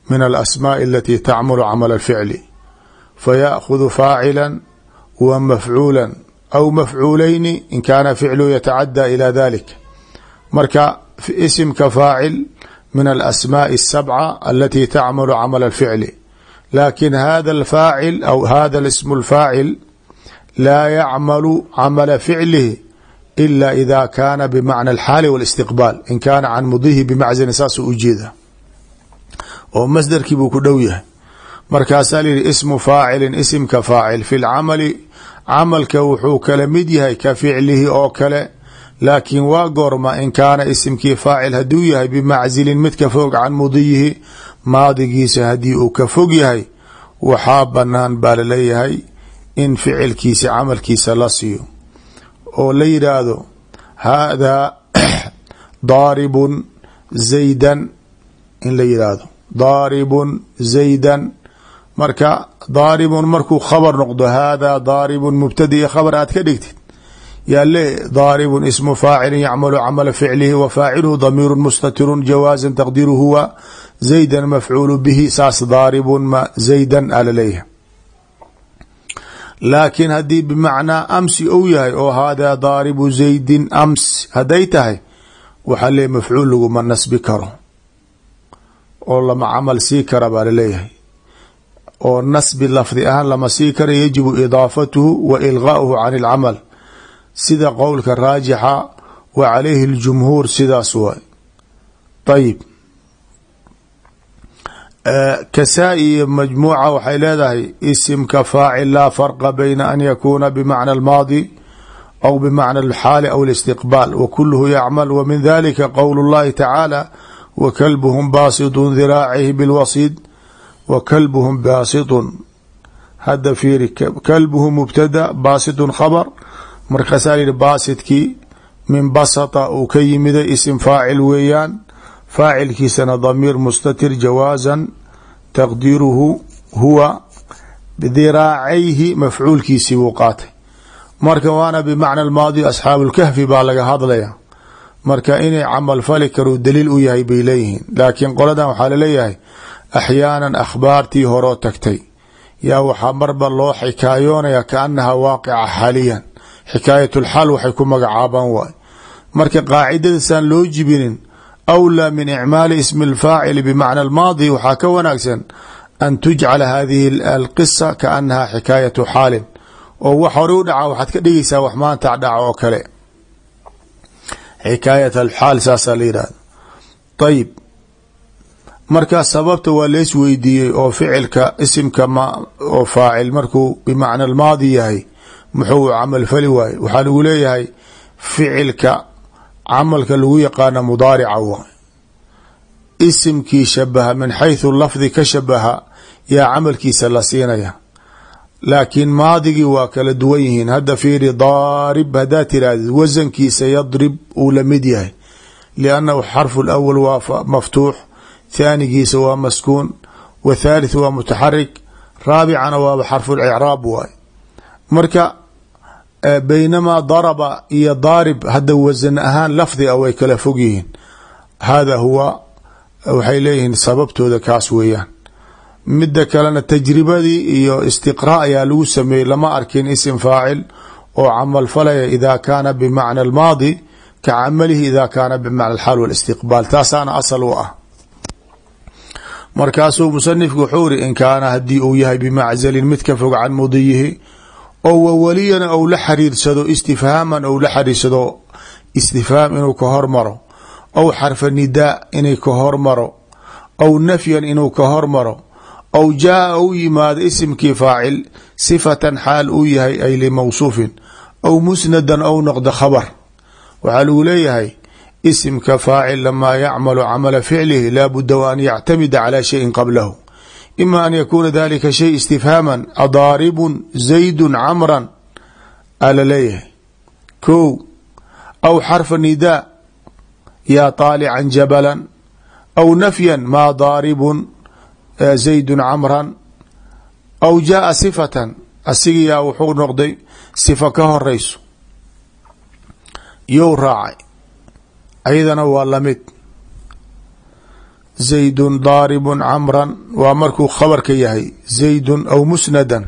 min alasmaaءi alati tacmulu camal alficli fayaakhud faacila wa mafcuula aw mafcuulayni in kaana ficlu yatacadى ilى dalik marka isimka faacil min alasmaaءi الsabca alati tacmulu camal alficli lakin hada alfaacil aw hada ismu اlfaacil laa yacmalu camala ficlihi ila ida kaana bimacna alxaali wاlistiqbaal in kaana can mudihi bimaczilin saasuu ujeeda oo masderkii buu ku dhow yahay markaasaa layihi ismu faacilin isimka faacil fi lcamali camalka wuxuu kala mid yahay ka ficlihi oo kale laakiin waa goorma in kaana isimkii faacil hadduu yahay bimaczilin mid ka fog can mudiyihi maadigiisa haddii uu ka fog yahay waxaa banaan baa la leeyahay in ficilkiisa camalkiisa la siiyo oo la yidhaahdo haadaa daaribun zaydan in la yidhaahdo daaribun zaydan. Marka daaribun markuu khabar noqdo haadaa daaribun mubtada iyo khabar aad ka dhigtid yaa le daaribun ismu faacilin yacmalu camala ficlihi wa faaciluhu damiiru mustatirun jawaasan taqdiiru huwa zaydan mafcuulu bihi. Saas daaribun ma zaydan ala leeyahay laakiin haddii bimacnaa amsi ou yahay oo haadaa daaribu zaydin ams hadday tahay waxaa leeyahy mafcuul laguma nasbi karo. Oo lama camal sii kara baa la leeyahay oo nasbi lafdi ahaan lama sii kara yajibu idaafatuhu wa ilgaauhu can ilcamal sida qowlka raajixa wa calayhi اljumhuur sidaas waay. Ayib kasaa iyo majmuuca waxay leedahay isimka faacil laa farqa bayna an yakuuna bimacna almaadi aw bimacna alxaali aw اlistiqbaal wa kuluhu yacmal wa min dalika qowl اllahi tacaala wa kalbuhum baasitun diraacihi bilwasiid wa kalbuhum baasitun hadda fiiri kalbuhu mubtada baasitun khabar markaasaa yihi baasidkii min basata uu ka yimiday isim faacil weeyaan faacilkiisana damiir mustatir jawaasan taqdiiruhu huwa bdiraacayhi mafcuulkiisii buu qaatay. Marka waana bimacna almaadi asxaabu lkahfi baa laga hadlaya marka inay camal fali karuu daliil u yahay bay leeyihiin. Laakiin qoladan waxaa la leeyahay axyaanan akhbaartii horoo tagtay. Yaa waxaa marba loo xikaayoonaya kaanaha waaqica xaaliyan xikaayatulxaal waxay ku magacaabaan waay. Marka qaacidadasaan loo jibinin awlaa min icmaali ismi alfaacili bimacna almaadi waxaa ka wanaagsan an tujcala hadihi alqisa kaanaha xikaayatu xaalin oo wax hore u dhaca waxaad ka dhigaysaa wax maanta dhaca oo kale xikaayat alxaal saasaa la yidhahda ayib markaa sababta waa lees weydiiyey oo ficilka isimka oo faacil markuu bimacna almaadi yahay muxuu camal waaye waxaa lagu leeyahay ficilka camalka lagu yaqaana mudaarica waay isimkii shabaha min xayثu lafdi ka shabaha yaa camalkiisa la siinaya. Laakiin maadigii waa kala duwan yihiin. Hadda fiiri daarib haddaa tirahdid wasankiisa yadrib uu la mid yahay. Liannahu xarfu lawal waa maftuux thaanigiisa waa maskuun wa waa mutaxarik raabicana waaba xarfu licraab waay. Marka baynamaa daraba iyo daarib hadda wasan ahaan lafdi a way kala fog yihiin. Hada huwa waxay leeyihiin sababtooda kaas weeyaan. Midda kalena tajribadii iyo istiqraa ayaa lagu sameeyey lama arkin isim faacil oo camal falaya ida kaana bimacna almaadi ka camalihi ida kaana bimacna alxaal walistiqbaal. Taasaana asal u ah. Markaasuu musanifku wuxuu iri in kaana haddii uu yahay bimaczalin mid ka fog can mudiyihi oo wawaliyana ou la xariirsado istifhaaman ou la xariirsado istifhaam inuu ka hormaro aw xarfa nidaa inay ka hormaro aw nafyan inuu ka hormaro aw jaaa ou yimaado isimkii faacil sifatan xaal uu yahay ay limawsuufin aw musnadan ou noqdo khabar. Waxaa lagu leeyahay isimka faacil lamaa yacmalu camala ficlihi laa budda wa an yactamida calaa shayin qablahu ima an yakuuna dalika shay istifhaaman adaaribun zaydun camran ala leeyahay ko aw xarfa nidaa yaa طaalican jabalan aw nafyan maa daaribun zaydun camran aw jaaa sifatan asigiyaa wuxuu noqday sifa ka horeyso you raacay ayadana waa la mid zaydun daaribun camran waa markuu khabarka yahay zaydun aw musnadan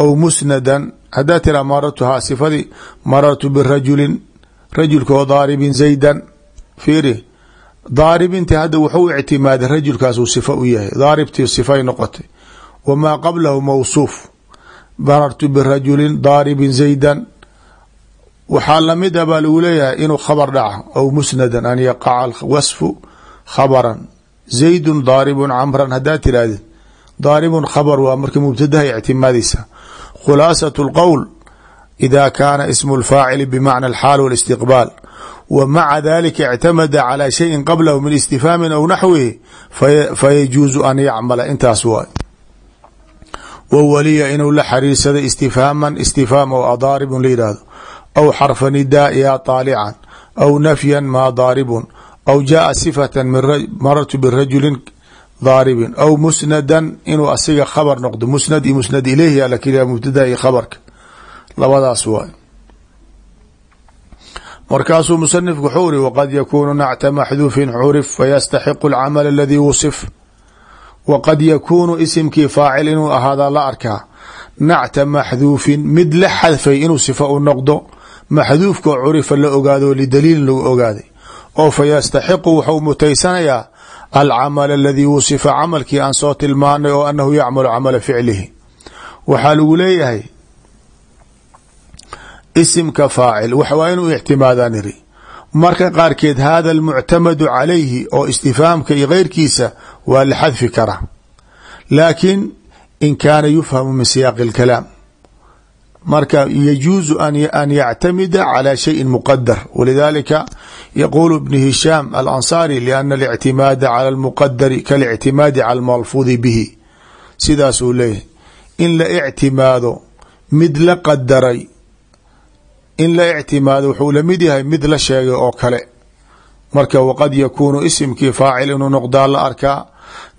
aw musnadan haddaa tiraa maratuhaa sifadii marartu birajulin rajulka oo daaribin zaydan fiiri daaribinti hadda wuxuu ictimaaday rajulkaasuu sifa u yahay. Daaribtii sifay noqotay. Wamaa qablahu mawsuuf. Marartu birajulin daaribin zaydan waxaa la mid a baa lagu leeyahay inuu khabar dhaca aw musnadan an yaqaca wasfu khabaran zaydun daaribun camran haddaa tirahdid daaribun khabar waa marka mubtadaha ictimaadaysa khulaasat lqowl ida kaana ismu lfaacili bimacna alxaal wاlistiqbaal w maca dalika اctamada calى shayin qablahu min istifhaamin aw naxwihi fayajuuzu an yacmala intaas waay wwaliya inuu la xariirsaday istifhaaman istifhaam oo adaaribun la yidhaahdo aw xarfa nidaa yaa طaalican aw nafyan maa daaribun aw jaaa sifata marartu birajulin daaribin aw musnadan inuu asiga khabar noqdo musnad iyo musnad ileyhi lakila mubtada iyo khabarka labadaas waay markaasuu musanifku wuxuu iri waqad yakuunu nacta maxduufin curif fayastaxiqu alcamal aladii wusif waqad yakuunu isimkii faacil inuu ahaadaa la arkaa nacta maxduufin mid la xadfay inuu sifa u noqdo maxduufkao curifa la ogaado lidaliilin lagu ogaaday oo fa yastaxiqu wuxuu mutaysanayaa alcamal aladii wusifa camalkii aan soo tilmaanay oo anahu yacmalu camala ficlihi. Waxaa lagu leeyahay isimka faacil waa inuu ictimaadaan iri marka qaarkeed hada almuctamadu calayhi oo istifhaamka iyo keyrkiisa waa la xadfi karaa. Laakiin in kaana yufhamu min siyaaqi اlkalaam marka yajuuzu an yactamida calى shayin muqadar walidalika yaquulu ibn hishaam alansaari liana alictimaada cala lmuqadari kalictimaadi cala lmalfuudi bihi. Sidaasuu leeyahay. In la ictimaado mid la qadaray in la ictimaado wuxuu la mid yahay mid la sheegay oo kale. Marka waqad yakuunu isimkii faacil inuu noqdaa la arkaa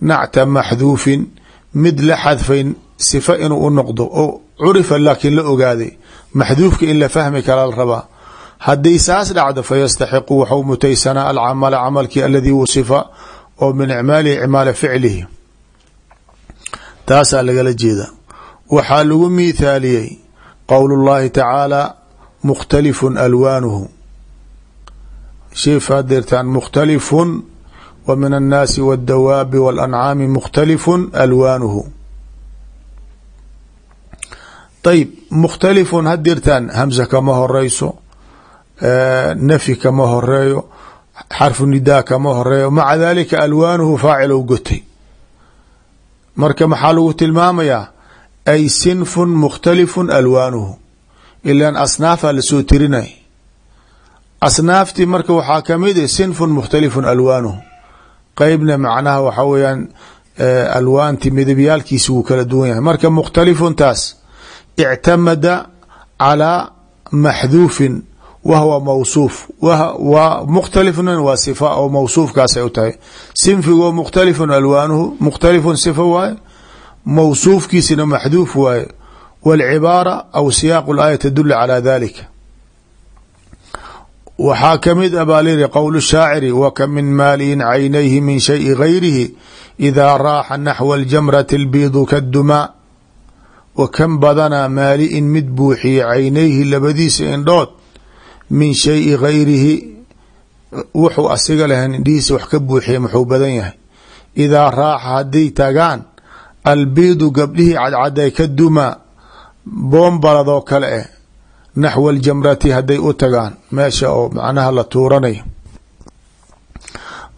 nacta maxduufin mid la xadfay sifa inuu u noqdo oo curifa laakiin la ogaaday maxduufka in la fahmi kala la rabaa haddii saas dhacdo fayastaxiqu waxu mutaysanaa alcamala camalkii aladii wusifa oo min icmaalihi icmaala ficlihi taasaa lagala jeeda waxaa lagu miithaaliyey qowl اllahi tacaala mukhtalifun alwaanuhu shiif hadeertaan mukhtalifun wa min annaasi waاddawaabi waاlancaami mukhtalifun alwaanuhu ayb mukhtalifun hadirtaan hamza kama horeyso nafyi kama horeeyo xarfu nidaa kama horeeyo maca dalika alwaanuhu faacilow gotay marka maxaa lagu tilmaamayaa ay sinfun mukhtalifun alwaanuhu ilan asnaafaa la soo tirinay asnaaftii marka waxaa ka mid i sinfun mukhtalifun alwaanuhu qeybna macnaha waxaa weyaan alwaanti midabyaalkiisi wuu kala duwan yahay marka mukhhtalifuntaas ictamada calىa maxduufin wahwa mawsuuf w mukhtalifna waa sifa oo mawsuufkaasay u tahay sinfigoo mukhtalifun alwaanuhu mukhtalifun sifa waaye mawsuufkiisina maxduuf waaye wاlcibaara aw siyaaq اlaaya tadul calى dalika waxaa kamid a baa lyihi qowl shaaciri waka min maaliyin caynayhi min shayi gayrihi idaa raaxa naxwa اljamrati اlbiidu kadumaa wa kan badanaa maali-in mid buuxiye caynayhi labadiisa indhood min shayi gayrihi wuxuu asiga lahayn indhihiisa wax ka buuxiye muxuu badan yahay. Idaa raaxa hadday tagaan albiidu gabdhihii cadcaday ka dumaa boombaladoo kale eh naxwa aljamrati hadday u tagaan. Meesha oo macnaha la tuuranayo.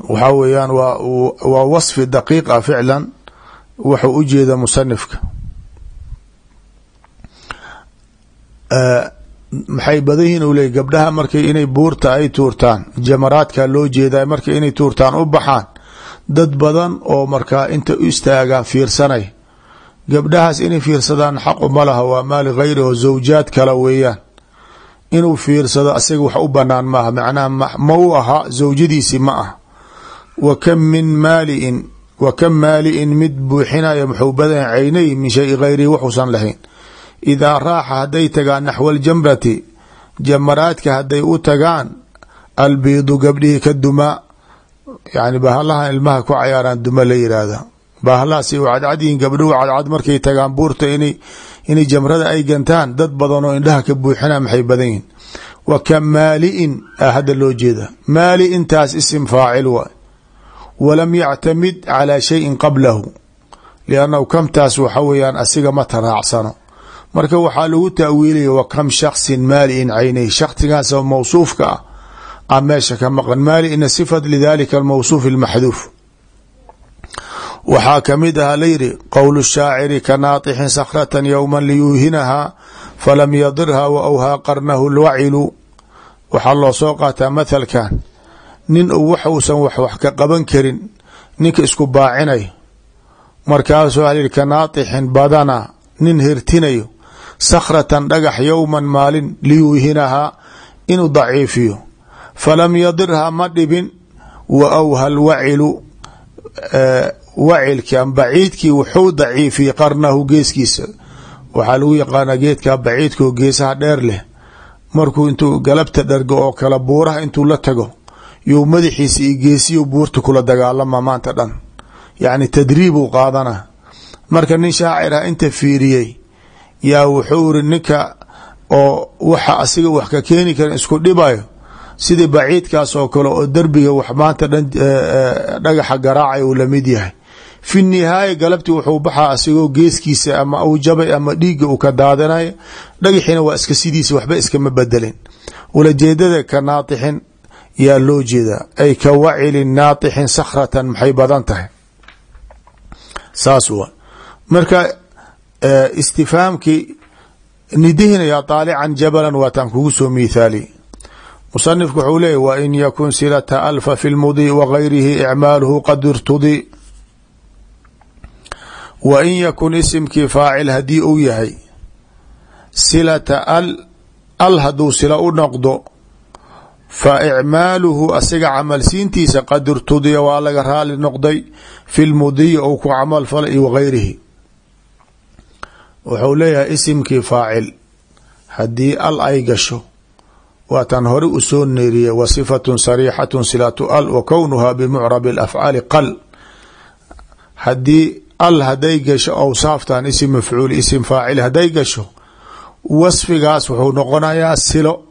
Waxaa waa wasfi daqiiq ah ficlan wuxuu u jeeda musanifka maxay badan yihiin u leey gabdhaha markay inay buurta ay tuurtaan jamaraadka loo jeeday markay inay tuurtaan u baxaan dad badan oo markaa inta u istaagaan fiirsanay. Gabdhahaas inay fiirsadaan xaqu ma laha waa maali hayri oo zawjaad kala weeyaan. Inuu fiirsado asaga wax u banaan maaha macnaha ma u aha zawjadiisi ma ah wa kam min maaliin wa kam maaliin mid buuxinaya muxuu badan caynay min shayi hayrihi wuxuusan lahayn idaa raaxa hadday tagaan naxwa aljamrati jamaraadka hadday u tagaan albiidu gabdhihii ka dumaa yani bahalahan ilmaha ku cayaaraan duma la yiraahda bahlahaasi u cadcad yihiin gabdhuhu cadcad markay tagaan buurta in inay jamrada ay gantaan dad badan oo indhaha ka buuxina maxay badan yihiin wa ka maali'in a hadda loo jeeda maali intaas isim faacil waay walam yactamid calaa shayin qablahu liannahu kamtaas waxa asiga ma taraacsano marka waxaa lagu taawiilaya wa kam shaksin maaliin caynayh shaksigaas oo mawsuufka ah. A meesha ka maqan maaliina sifat lidalika almawsuuf almaxduuf. Waxaa ka mid aha layidhi qowl shaaciri ka naatixin sakratan yowma liyuuhinahaa falam yadirha wa awhaa qarnahu lwacilu waxaa loo soo qaataa mathalkan nin uu waxuusan wax wax ka qaban karin ninka isku baacinay markaasuu alyidhi ka naatixin badana nin hirtinayo sakratan dhagax yowman maalin liyuuhinahaa inuu daciifiyo. Falam yadirha ma dhibin wa awha lwacilu wacilki am baciidkii wuxuu daciifiyey qarnahu geeskiisa. Waxaa lagu yaqaanaa geedka baciidkao geesaha dheer leh. Galabta dhargo oo kale buuraha intuu la tago you madaxiisa iyo kula dagaalama maanta dhan. Yacni tadriibuu qaadana marka nin ah inta fiiriyey yaa wuxuu iri ninka oo waxa asiga wax ka keeni kara isku dhibayo sidii baciidkaas oo kale oo derbiga wax maanta dhan dhagaxa garaacay uu la mid yahay. Fi nihaaya galabtii wuxuu baxaa asigoo geeskiisa ama uu jabay ama dhiigga uu ka daadinayo dhagaxiina waa iska sidiisa waxba iskama bedelin ulajeedada ka naatixin yaa loo jeedaa. Ay ka wacilin naatixin sakhratan maxay badan tahay? Saas wa marka istifhaamkii nidihina yaa taalican jabalan waataan kugu soo mithaali musanifku wuxuu leeyay wa in yakun silata alfa fi lmudi wagayrihi icmaaluhu qad irtudi. Wa in yakun isimkii faacil haddii uu yahay silata al al hadduu sila u noqdo fa icmaaluhu asiga camalsiintiisa qad irtudiya waa laga raali noqday fi lmudiyi ou ku camal falay iyo wuxuu leeyahay isimkii faacil. Haddii al ay gasho waataan hore u soo neeriye wa sifatun sariixatun silatu al wa kownuha bimucrabi alafcaali qal. Haddii al hadday gasho awsaaftan isim mafcuul isim faacil hadday gasho wasfigaas wuxuu noqonayaa silo.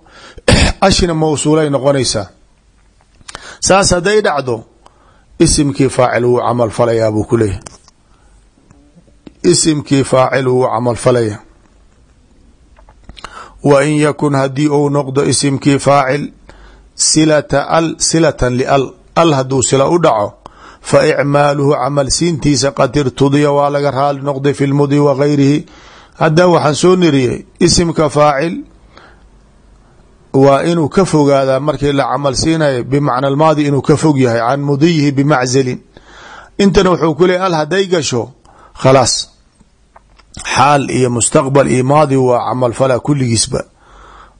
Ashina mawsuulay noqonaysaa. Saas hadday dhacdo isimkii faacil wuu camal falayaa buu ku leeyahay isimkii faacil wuu camal falaya. Wa in yakun haddii uu noqdo isimkii faacil silata al silatan lial al hadduu sila u dhaco fa icmaaluhu camal siintiisa qad irtudiya waa laga raali noqday fi lmudi wagayrihi hadda waxaan soo niriyey isimka faacil waa inuu ka fogaadaa markii la camal siinayo bimacna almaadi inuu ka fog yahay can mudiyihi bimaczelin intana wuxuu ku leeyay al hadday gasho khalaas xaal iyo mustaqbal iyo maadi waa camal fala kulligiisba.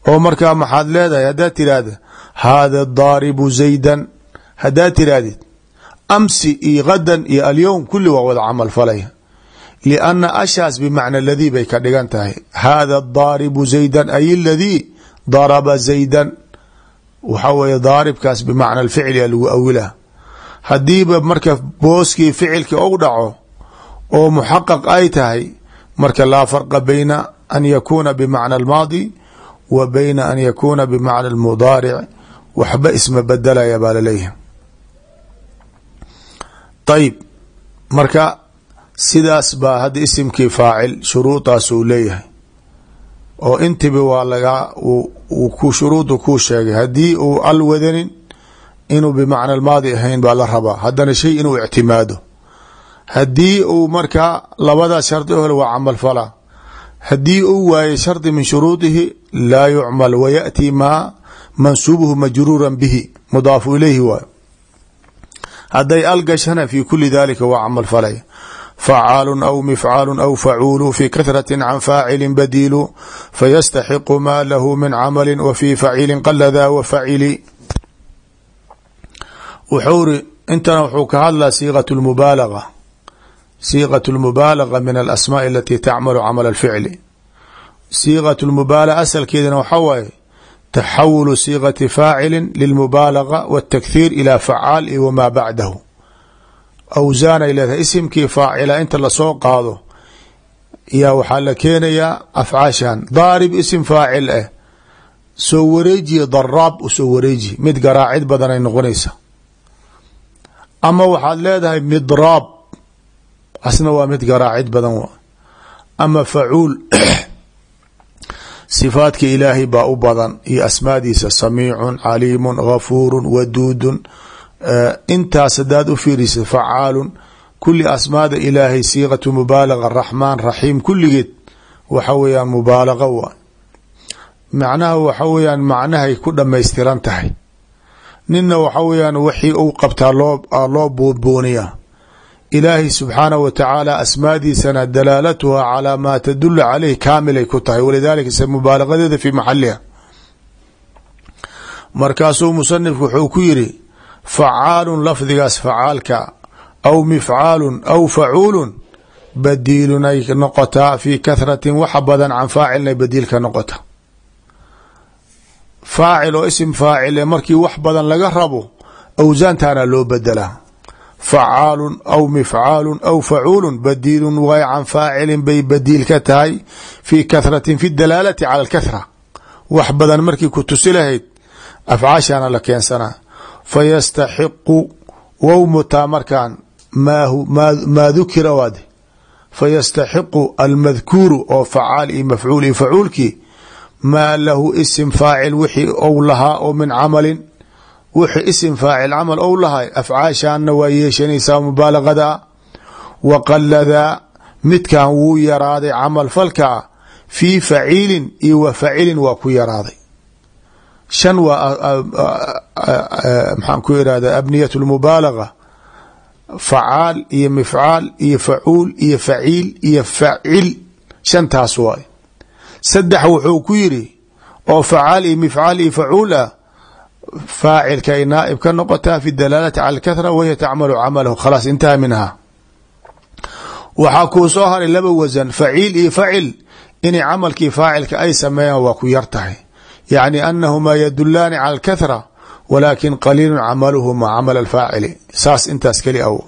Oo markaa maxaad leedahay haddaad tiraahda haada daaribu zaydan. Haddaad tirahdid amsi iyo gadan iyo alyowm kulli waa wada camal falaya lianna ashaas bimacna ladii bay ka dhigan tahay. Haada daaribu zaydan ay ladii daraba zaydan. Waxa weye daaribkaas bimacna alficli a lagu awilaa. Haddiiba marka booskii ficilka marka laa farqa bayna an yakuuna bimacna almaadi wa bayna an yakuuna bimacna almudaaric. Waxba isma bedelaya baa la leeyahay ayib marka sidaas baa hadda isimkii faacil shuruudaas uu leeyahay. Oo intiba waa laga ku shuruudu kuu sheegay. Haddii uu al wadanin inuu bimacna almaadi ahayn baa la rabaa. Haddana shay inuu ictimaado haddii uu markaa labadaas shardi o hel waa camal falaa haddii uu waaye shardi min shuruudihi laa yucmal wayaأti maa mansuubuhu majruura bihi. Mudaafu ilayhi waayo. Hadday al gashana fi kuli dalika waa camal falaya facaalu aw mifcaalu aw facuulu fi kahrati can faacili badiilu fayastaxiqu ma lahu min camali wa fi faciili qalada wa facili wuxuu ri intana wuxuu ka siiqaة اmubaalaga min alasmaaء alati tacmalu camal اlficli siiqaة اmubaalaga asalkeedana waxaa waaye taxawulu siiqati faacili lilmubaalaga wاtakhiir ilى facaal iyo wmaa bacdahu awsaanay leedahay isimkii faacila inta lasoo qaado yaa waxaa la keenayaa afcaashan daarib isim faacil ah soo wareejiya daraab u soo wareeji mid garaacid badanay noqonaysa ama waxaad leedahay midraab asna waa mid garaacid badan w ama facuul sifaadka ilaahay baa u badan iyo asmaadiisa samiicun caliimun gafuurun waduudun intaas hadaad u fiirisa facaalun kuli asmaada ilaahay siiqatu mubaalaga raxmaan raxiim kulligeed waxa weyaan mubaalaga wa macnaha waxa weyaan macnahay ku dhamaystiran tahay. Nina waxa weyaan wixii uu qabtaa loo loo boonbooniya ilaahay subxaanah wa tacaala asmaadiisana dalaalatuha calaa maa tadulu caleyh kaamilay ku tahay. Walidalika se mubaalagadeeda fi maxaliha markaasuu musanifku wuxuu ku yiri facaalun lafdigaas facaalka aw mifcaalun aw facuulun badiilun ay noqotaa fi kahratin waxa badan can faacilna badiil ka noqota faacil oo isim faacil ee markii wax badan laga rabo awsaantaana loo bedelaa facaalun aw mifcaalun aw facuulun badiilun waay can faacilin bay badiil ka tahay fi kahratin fi dalaalati cala alkathra wax badan markii ku tusi lahayd afcaashana la keensanaa fayastaxiqu wow mutaa markaan maa dukira waade fayastaxiqu almadkuuru oo facaal iyo mafcuul iyo facuulkii maa lahu isim faacil wixii ou lahaa oo min camalin wixii isim faacil camal ou lahay afcaashaanna waa yeeshanaysaa mubaalagada. Wa qaladaa midkan wuu yaraaday camal falkaa fii faciilin iyo wa waa ku yaraaday. Shan waa maxaan ku irahda abniyat lmubaalaga facaal iyo mifcaal iyo facuul iyo faciil iyo facil. Shantaas waay. Saddex wuxuu ku yiri oo facaal iyo mifcaal iyo facuul ah faacilka ay naaib ka noqotaa fi dalaalati cala alkathra wahiya tacmalu camalahu. Khalaas intaha minhaa waxaa kuu soo haray laba wasan faciil iyo facil. Inay camalkii faacilka ay sameeyaan waa ku yar tahay. Yacni anahumaa yadulaani cala alkathra walaakin qaliilu camaluhuma camal alfaacili. Saas intaas keli aw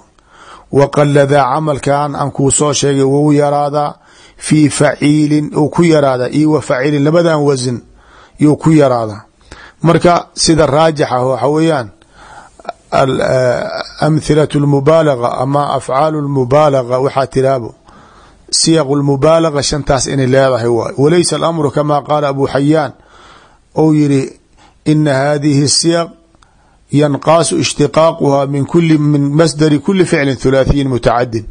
wa qaladaa camalkan aan kuu soo sheegay wou yaraadaa fii faciilin uu ku yaraadaa. Iyo marka sida raajixa waxa weeyaan amhilaة اmubaalaga ama afcaal اmubaalaga waxaa tiraabo siyaq اmubaalaga shantaas inay leedahay waay walaysa alamru kama qaala abu xayaan ou yiri ina hadihi الsiyaq yanqaasu ishtiqaaquha min kuli min masdari kuli ficli thulaathiyin mutacadin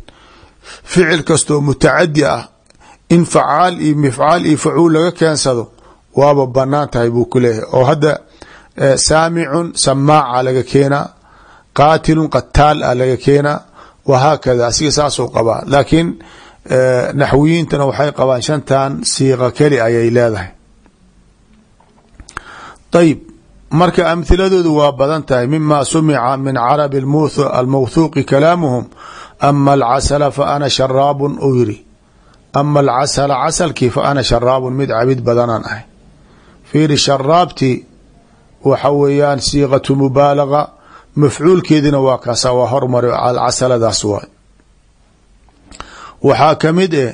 ficil kastoo mutacadi ah in facaal iyo mifcaal iyo facuul laga keensado waaba bannaan tahay buu ku leeyahay. Oo hadda saamicun samaaca laga keenaa qaatilun qataal a laga keenaa wahaakada asiga saasuu qabaa. Laakiin naxwiyiintana waxay qabaan shantan siiqa keli ayay leedahay. Ayib marka amhiladoodu waa badan tahay mima sumica min carabi almawthuuqi kalaamuhum ama alcasala fa ana sharaabun uu yiri ama alcasala casalkii fa ana sharaabun mid cabid badanaan ahay fiiri sharaabti waxa weeyaan siiqatu mubaalaga mafcuulkeedina waa kaasa waa hormari casaladaas waay. Waxaa ka mid eh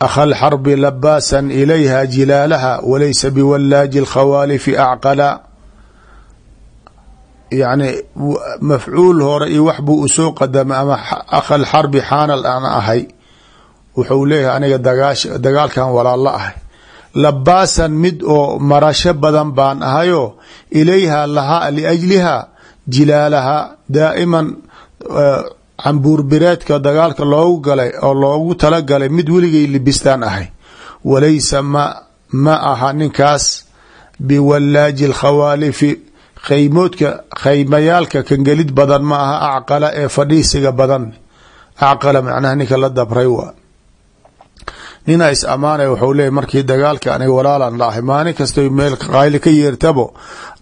akha lxarbi labaasan ilayha jilaalaha walaysa biwallaaji lkhawaalifi acqala. Yani mafcuul hore iyo wax buu u soo qadamay ama akha lxarbi xaanal aan ahay wuxuu leeyahay aniga dagaalkan walaalla ahay labaasan mid oo marasho badan baan ahayo ilayha lahaa liajliha jilaalaha daa'iman cambuurbireedka dagaalka loogu galay oo loogu talagalay mid weligay libistaan ahay. Walaysa ma aha ninkaas biwallaaji alkhawaalifi khaymoodka khaymayaalka kangelid badan ma aha acqala ee fadhiisiga badan. Acqala macnaha ninka la dabray waa nina is amaanay wuxuu leeyahy markii dagaalka aniga walaalan la ahay maalin meel qayli ka yeertabo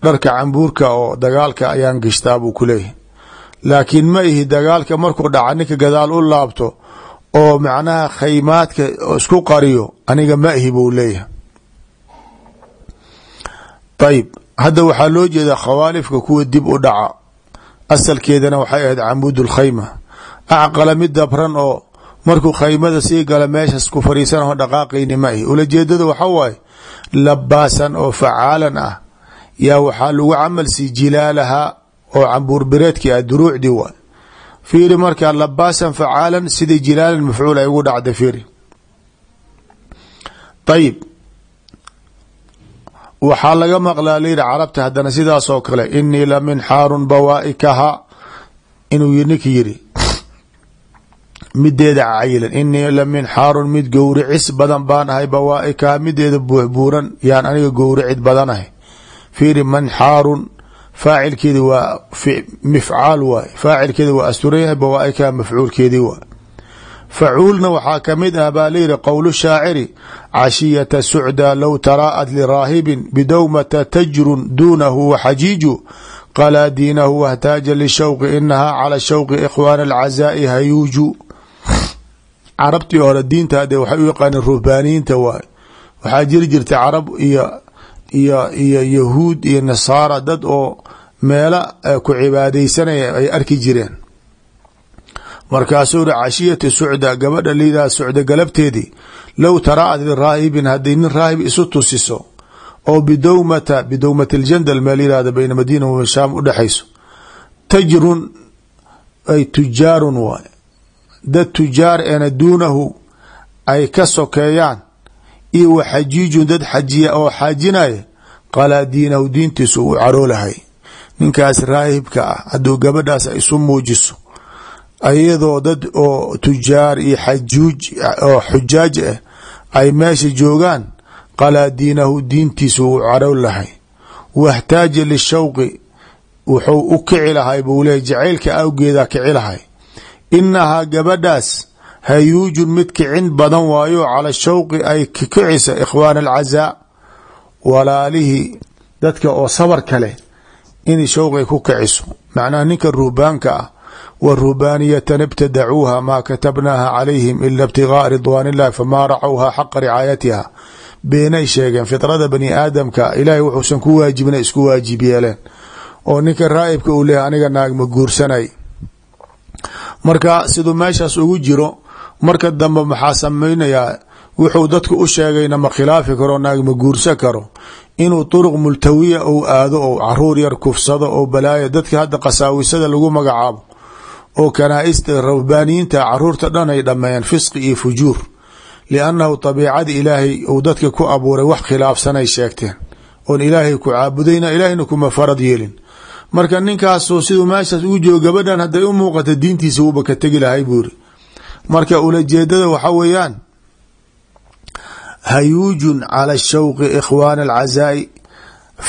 dharka cambuurka oo dagaalka ayaan gishtaa buu ku leeyahy laakiin ma ihi dagaalka markuu dhaca ninka gadaal u laabto oo macnaha khaymaadka isku qariyo aniga ma ihi buu leeyahay. Ayib hadda waxaa loo jeedaa khawaalifka kuwa dib u dhaca. Asalkeedana waxay ahayd camuud acqala mid dabran oo markuu khaymada sii gala meeshas ku fariisanaho dhaqaaqayni ma ihi ulajeedada waxa waaye labaasan oo facaalan ah. Yaa waxaa lagu camal sii jilaalaha oo cambuurbireedkii ah duruucdii waay fiiri markaa labaasan facaalan sidii jilaalan mafcuul ay ugu dhacda fiiri. Ayib waxaa laga maqlaa layidhi carabta haddana sidaasoo kale inii la minxaarun bawaaikaha inuu ninka yiri mideeda cayilan inii la minxaarun mid gowricis badan baan ahay bawaaikaha mideeda buuxbuuran yaan aniga gowricid badanahay fiiri manxaarun faacilkeedi waa mifcaal waay. Faacilkeedi waa asturan yahay bawaaikaha mafcuulkeedii waay facuulna waxaa ka mid ah baa layihi qowl shaaciri cashiyata sucda low taraa'at liraahibin bidowmata tajrun duunahu waxajiiju qalaa wahtaaja lishawqi inahaa cala shawqi ikhwaana alcazaa'i hayuuju carabtii hore diintaade waxay u yaqaaneen ruhbaaniyiinta waay waxaa jiri jirta carab iyo iyo iyo yahuud iyo nasaara dad oo meela ku cibaadeysanaya ay arki jireen. Markaasuu uri cashiyati sucda gabadha liidaa sucda galabteedii low taraat liraahibin hadday nin raahib isu tusiso oo bidowmata bidowmati ljandal meel yihahda bayna madiina wa shaam udhexayso tajrun ay tujaarun waay dad tujaar eena duunahu ay ka sokeeyaan iyo wa xajiijun dad xajiya oo xaajinaya qalaa diinahu diintiisu uu caroolahay ninkaas raahibka ah hadduu gabadhaas isu muujiso ayadoo dad oo tujaar iyo xajuuj oo xujaaj ah ay meesha joogaan qalaa diinahu diintiisu uu carool lahay. Wahtaaja lishawqi wuxuu u kici lahay buu leey jacaylka awgeeda kici lahay inahaa gabadhaas hayuujun mid kicin badan waayo cala shawqi ay kicisa ikhwaan alcazaa walaalihii dadka oo sabarka leh inay shawqi ku kiciso. Macnaha ninka ruhbaanka ah wa ruhbaaniyatan ibtadacuuha maa katabnaaha calayhim ila ibtigaaa ridwaan illahi famaa racowha xaqa ricaayatiha. Beenay sheegeen fidrada bani aadamka ilaahay wuxuusan ku waajibina isku waajib yeeleen. Oo ninka raa'ibka uu leeyahy aniga naag ma guursanay marka siduu meeshaas ugu jiro marka dambe maxaa samaynayaa wuxuu dadku u sheegayna ma khilaafi karo naag ma guursan karo. Inuu turuq multawiya ou aado ou carruur yar kufsado oo balaaya dadka hadda qasaawisada lagu magacaabo oo kanaaista rabbaaniyiinta carruurta dhan ay dhammeeyeen fisqi iyo fujuur liannahu tabiicada ilaahay uu dadka ku abuuray wax khilaafsanay sheegteen. Oon ilaahay ku caabudayna ilaahayna kuma farad yeelin marka ninkaasoo siduu meeshaas ugu joogo gabadhan hadday u muuqata diintiisa wuuba ka tegi lahay buu iri marka ulajeedada waxa weeyaan hayuujun cala shawqi ikhwaana alcazaa'i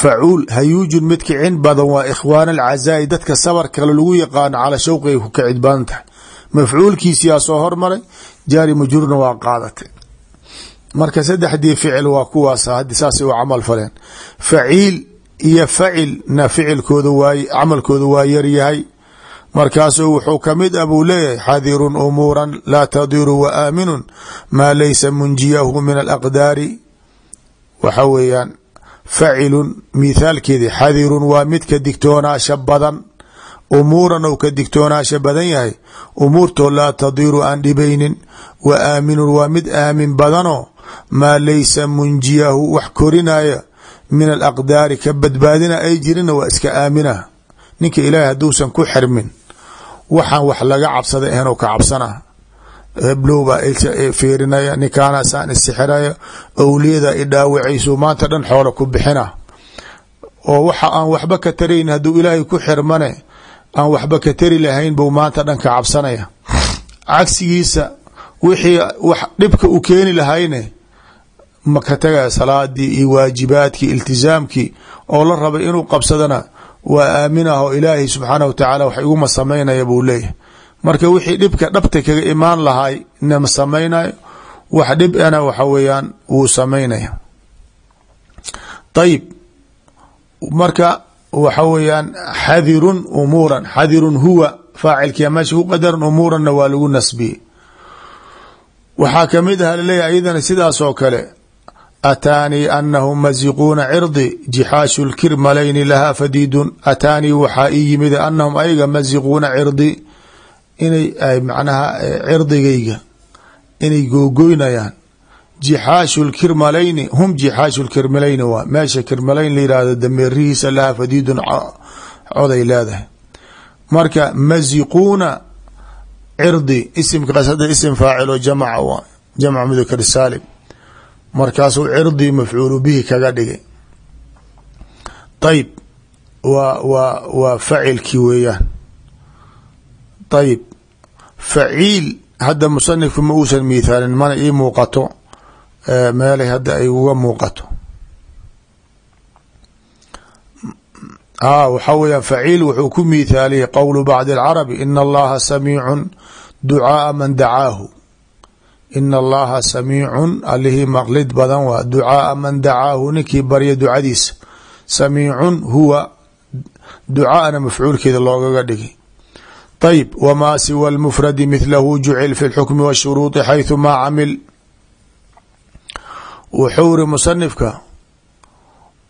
facuul hayuujun mid kicin badan waa ikhwaana alcazaa'i dadka sabar kale lagu yaqaano cala shawqi ay ku kicin badan tahay. Hormaray jaari majruurna waa qaadatay. Marka saddexdii ficil waa kuwaas saasay u camal faleen. Faciil iyo facilna ficilkooda waa camalkooda waa yaryahay markaasuu wuxuu ka mid a buu leeyahay xadirun umuuran laa tadiru wa aaminun maa laysa munjiyahu min alaqdaari. Waxa weeyaan facilun mithaalkeedii xadirun waa mid ka digtoonaasha badan umuuran ou ka digtoonaasha badan yahay. Umuurtoo laa tadiru aan dhibaynin wa aaminun waa mid aamin badanoo maa laysa munjiyahu wax korinaya min alaqdaari ka badbaadina ay jirina waa iska aamina. Ninka ilaahay hadduusan ku xirmin waxaan wax laga cabsada ahen ka cabsana. Heblow baa fiirinaya ninkaanasaan isixiraya owliyada i dhaawacayso maanta dhan xoola ku bixina. Oo waxa aan waxba ka tarayn hadduu ilaahay ku xirmane aan waxba ka tari lahayn buu maanta dhan ka cabsanaya. Cagsigiisa wixii dhibka keeni lahayne ma ka tagaya salaadii iyo waajibaadkii iltizaamkii oo la rabay inuu qabsadana waa aaminah oo ilaahay subxaanah wa tacaala wax iguma samaynaya buu leeyahay. Marka wixii dhibka dhabta kaga imaan lahay nama samaynayo wax dhib ana waxa weeyaan wuu samaynaya. Ayib marka waxa weeyaan xadirun umuuran xadirun huwa faacilkia meesha ku qadaran umuuranna waa lagu nasbiyey waxaa ka mid aha laleeyahy ayadana sidaas oo kale ataanii anahum maziquuna cirdi jixaashu lkirmalayni lahaa fadiidun ataanii waxaa ii yimid anahum ayaga maziquuna cirdi inay macnaha cirdigayga inay googoynayaan jixaashu lkirmalayni hum jixaashu lkirmalayni waa meesha kirmalayn la yihahdo dameerihiisa lahaa fadiidun coday leedahay marka maziquuna cirdi isimkaas hadda isim faacilo jamca waa jamc mudakar markaasuu cirdi mafcuulu bihi kaga dhigay. Ayib waa waa waa facilkii weeyaan. Ayib faciil hadda musanifku ma uusan mithaalin mana ii muuqato meelay hadda ay uga muuqato. A waxaa weeyaan faciil wuxuu ku mithaaliyay qowlu bacdi alcarabi ina allaha samiicun ducaaa man dacaahu ina allaha samiicun allihii maqlid badan waa ducaaa man dacaahu ninkii barya ducadiisa samiicun huwa ducaana mafcuulkeeda loogaga dhigay. Ayb wmaa siwa lmufradi mithlahu jucil fi lxukmi washuruudi xayثu maa camil. Wuxuu iri musanifka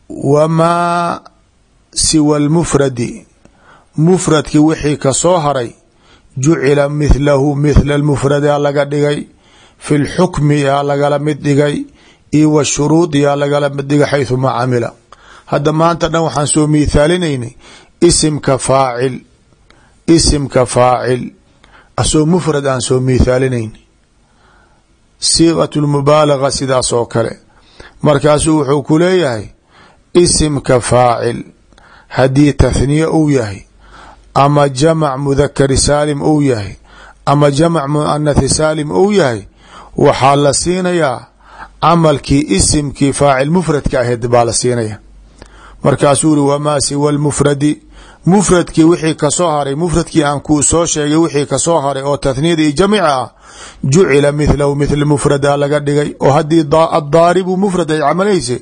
wamaa siwa lmufradi mufradki wixii ka soo haray jucila mithlahu mithla lmufradi aa laga dhigay fi lxukmi yaa lagala mid dhigay io washuruudi yaa lagala mid dhigay xayثu maa camila. Hadda maanta dhan waxaan soo miithaalinaynay isimka faacil isimka faacil. Asoo mufrad aan soo miithaalinayn siiqat lmubaalaga sidaas oo kale. Markaasuu wuxuu ku leeyahay isimka faacil haddii tathniye uu yahay ama jamac mudakari saalim uu yahay ama jamac muanathi saalim uu yahay waxaa la siinayaa camalkii isimkii faacil mufradka ahayd baa la siinaya. Markaasuu uri wamaa siwa lmufradi mufradkii wixii ka soo haray mufradkii aan kuu soo sheegay wixii ka soo haray oo tathniyada iyo jamica ah jucila mithlahu mithla mufrada laga dhigay. Oo haddii addaaribu mufrad ay camalaysa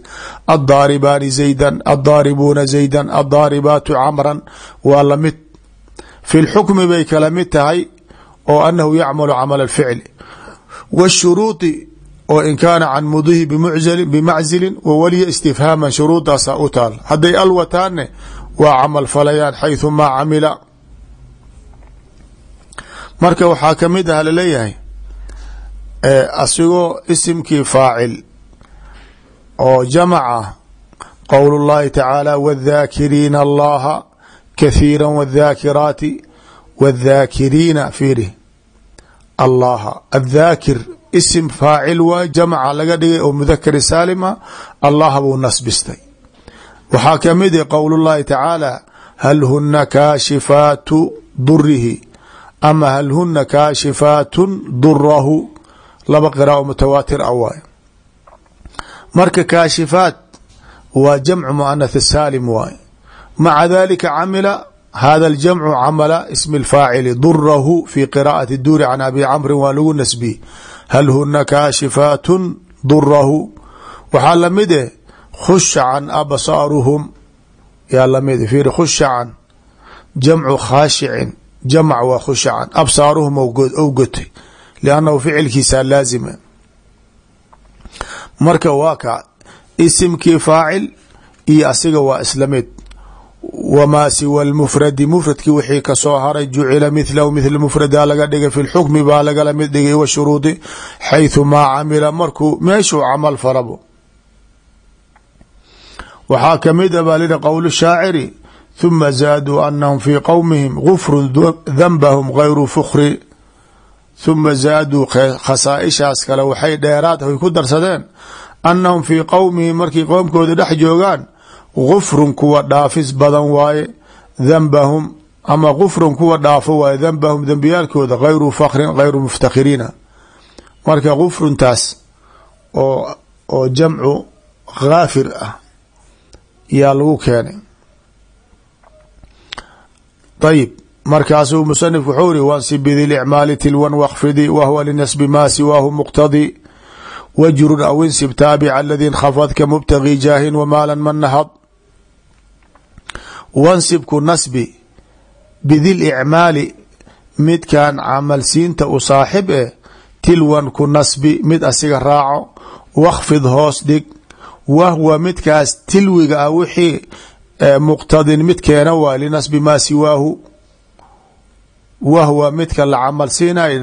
addaaribaani zaydan addaaribuuna zaydan addaaribaatu camran waa la mid fi lxukmi bay kala mid tahay oo anahu yacmalu camala alficli washuruudi oo in kaana can mudihi bimaczilin wawaliya istifhaaman shuruudaasa u taal hadday alwataanne waa camal falayaan xayثu maa camila marka waxaa kamid ah laleeyahay asigoo isimkii faacil oo jamac ah qowl اllahi tacaala wاdhaakiriina allaha kathiira wاdhaakiraati wاdhaakiriina fiiri allaha. Adhaakir isim faacil waay jamca laga dhigay oo mudakari saalima allah buu nasbistay. Waxaa ka mid i qowl اllahi tacaala hal huna kaashifaatu durihi ama hal huna kaashifaatu durahu laba qiraao mutawaatir a waay marka kaashifaat waa jamcu muanath saalim waay maca dalika camila hada اljamcu camala ismi اlfaacili durahu fi qiraءati duri can abi camri waa lagu nasbiye hal huna kaashifaatu durahu waxaa lamid eh khusha can absaaruhum yaa lamid fiiri khusha can jamcu khaashicin jamc waa khusha can absaaruhum ou gotay liannahu ficilkiisaa laazima marka waa ka isimkii faacil iyo asiga waa isla mid wamaa siwa lmufradi mufradkii wixii kasoo haray jucila mithlahu mithla mufrada laga dhigay fi lxukmi baa lagala mid dhigay washuruudi xayثu maa camila markuu meeshuu camal falabo waxaa kamid a baa lihi qowl shaaciri ثuma zaaduu anahum fii qowmihim gufru danbahum gayru fukri ثuma zaaduu khasaaishaas kale waxay dheeraad ay ku darsadeen anahum fii qowmihim markay qowmkooda dhex joogaan gufrun kuwa dhaafis badan waaye danbahum ama gufrun kuwa dhaafo waaye danbahum dembiyaalkooda gayru fakrin gayru muftakhiriina marka gufruntaas oo oo jamcu kaafir ah yaa lagu keenay ayib markaasuu musanif wuxuu iri wansib bidilicmaali tilwan wakfidi wahwa linasbi maa siwaahu muqtadi wajrun aw insib taabica aladii khafadka mubtagi jaahin wamaalan man nahad wansibku nasbi bidil icmaali midkan camalsiinta u saaxib eh tilwan ku nasbi mid asiga raaco wakfid hoos dhig wahwa midkaas tilwiga ah wixii muqtadin mid keena waay linasbi maa siwaahu wahwa midka la camal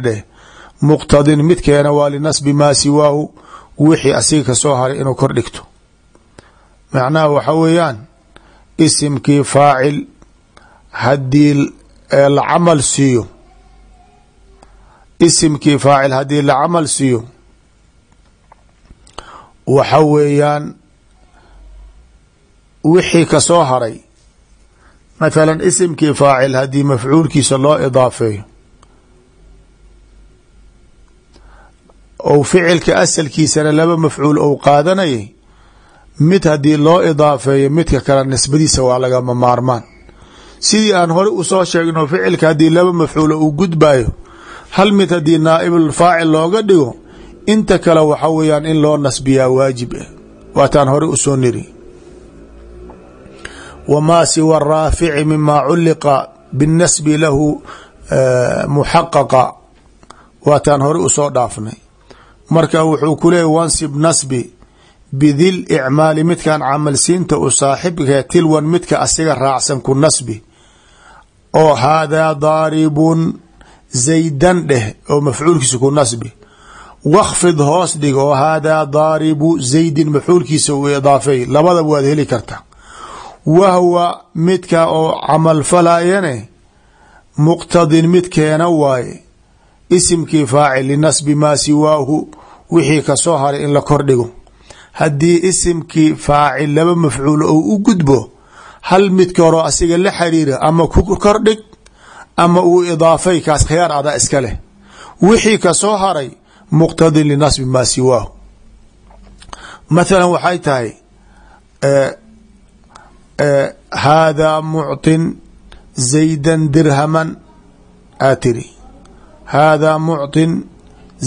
dheh muqtadin mid keena waa linasbi maa siwaahu wixii asiga ka soo haray inuu kor dhigto. Macnaha waxa weeyaan isimkii faacil haddii la camal siiyo. Isimkii faacil haddii la camal siiyo. Waxa weeyaan wixii ka soo haray. Mathalan isimkii faacil haddii mafcuulkiisa loo idaafeeyo. Ou ficilka asalkiisana laba mafcuul ou qaadanayay mid haddii loo idaafeeyo midka kale nisbadiisa waa lagama maarmaan. Sidii aan hore u soo sheegno ficilka haddii laba mafcuul uu gudbayo hal mid haddii naaibulfaacil looga dhigo inta kale waxa weeyaan in loo nasbiyaa waajib ah waataan hore u soo niri. Wamaa siwa raafici mima culiqa binnasbi lahu muxaqaqa. Waataan hore u soo dhaafnay. Marka wuxuu ku leeyay wansib nasbi bidil icmaali midkan camalsiinta u saaxibka tilwan midka asiga raacsan ku nasbi. Oo haadaa daaribun zaydan dheh oo mafcuulkiisa ku nasbi. Wakfid hoos dhig oo haadaa daaribu zaydin mafcuulkiisa uu idaafay. Labadaba waad heli karta. Wahwa midka oo camal falayane muqtadin mid keena waaye isimkii faacil linasbi maa siwaahu wixii ka soo haray in la kordhigo haddii isimkii faacil laba mafcuul ou u gudbo hal midka horoo asiga la xiriira ama ku kordhig ama uu idaafay kaas khiyaar adaa iska leh. Wixii ka soo haray muqtadin linasbi maa siwaahu. Mathalan waxay tahay haadaa mucطin zaydan dirhaman aa tiri. Haadaa mucطin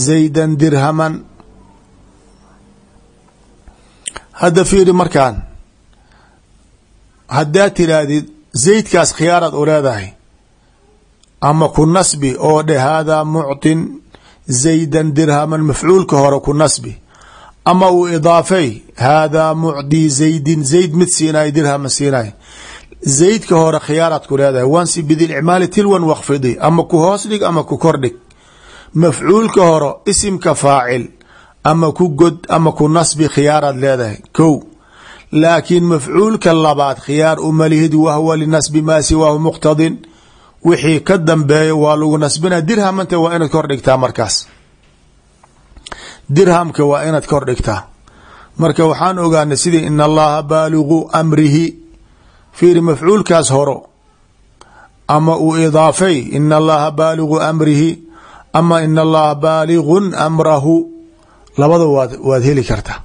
zaydan dirhaman hadda fiiri markaan haddaad tiraahdid zaydkaas khiyaaraad u leedahay. Ama ku nasbi oo dhe haadaa mucطin zaydan dirhaman mafcuulka hore ku nasbi. Ama uu idaafay haadaa mucdii zaydin zayd mid siinay dirhaman siinay zaydka hore khiyaaraad ku leedahay. Wansi bidilicmaali tilwan wakfidi ama ku hoos dhig ama ku kordhig mafcuulka hore isimka faacil ama ku god ama ku nasbi khiyaaraad leedahay. Kow laakiin mafcuulka labaad khiyaar umalihid wahwa linasbi maa siwaahu muqtadin. Wixii ka dambeeya waa lagu nasbina dirhamanta waa inaad kor dhigtaa markaas. Dirhamka waa inaad kor dhigtaa. Marka waxaan ogaanay sidii in allaha baaligu amrihi. Fiiri mafcuulkaas horo. Ama uu idaafay in allaha baaligu amrihi. Ama in allaha baaligun amrahu labada waad waad heli kartaa.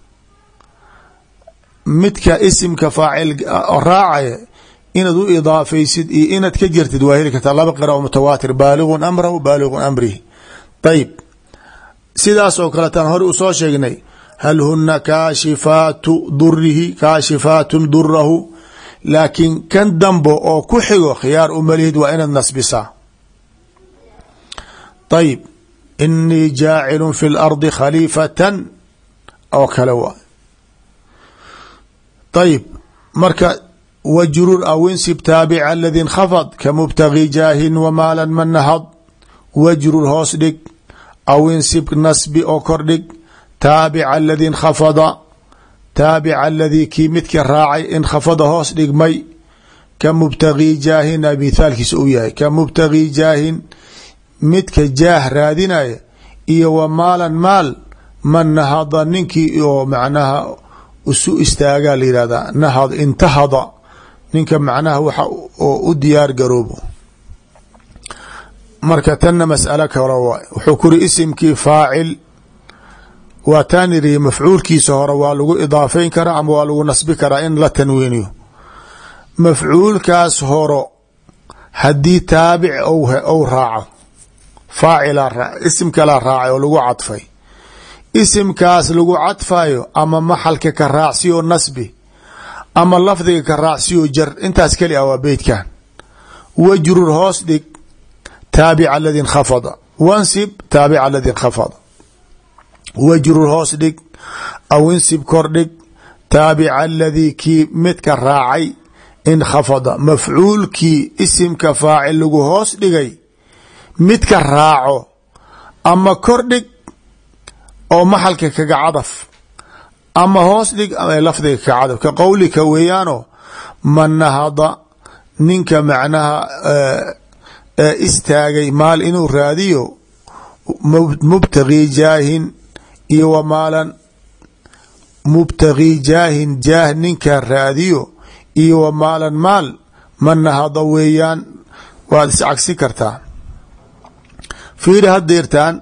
Midka isimka faacil raacaya inaad u idaafaysid iyo inaad ka jirtid waa heli kartaa. Laba qira mutawaatir baaligun amrahu baaligun amrihi ayib sidaas oo kaletaan hore u soo sheegnay hal huna kaashifaatu durihi kaashifaatun durahu laakiin kan dambo oo ku xigo khiyaar umalihid waa inaad nasbisaa. Ayib inii jaacilun fi lardi khaliifatan oo kale waa ayib marka wjrur aw insib taabica aladi nkhafd kamubtagi jaahin wamaalan man nahad wajrur hoos dhig aw insib nasbi oo kordhig taabica aladi nkhafada taabica aladii kii midka raacay inkhafada hoos dhigmay ka mubtagii jaahin a mithaalkiisa u yahay ka mubtagii jaahin midka jaah raadinaya iyo wa maalan maal man nahada ninkii oo macnaha isu istaagaa la yihahdaa nahad intahada ninka macnaha waxa oo u diyaar garoobo. Marka tanna mas'alo kale waay wuxuu kuri isimkii faacil waa taan iri mafcuulkiisa hore waa lagu idaafeyn karaa ama waa lagu nasbi karaa in la tanwiiniyo mafcuulkaas horo haddii taabic ou raaco faacila isim kalaa raacay oo lagu cadfay. Isimkaas lagu cadfayo ama maxalka ka raacsiyo nasbi ama lafdiga ka raacsiyo jar intaas keli ah waa beytkan wajrur hoos dhig taabica aladi nkhafada wansib taabica aladi nkhafada wajrur hoos dhig aw insib kor dhig taabica aladii kii midka raacay inkhafada. Mafcuulkii isimka faacil lagu hoos dhigay midka raaco ama kor dhig oo maxalka kaga cadaf ama hoos dhig lafdiga kaga cadaf. Ka qowlika weeyaano man nahada ninka macnaha istaagay maal inuu raadiyo mubtagii jaahin iyo wa maalan mubtagii jaahin jaah ninka raadiyo iyo wa maalan maal man nahada weeyaan waad iscagsi kartaa fiiri hadeertaan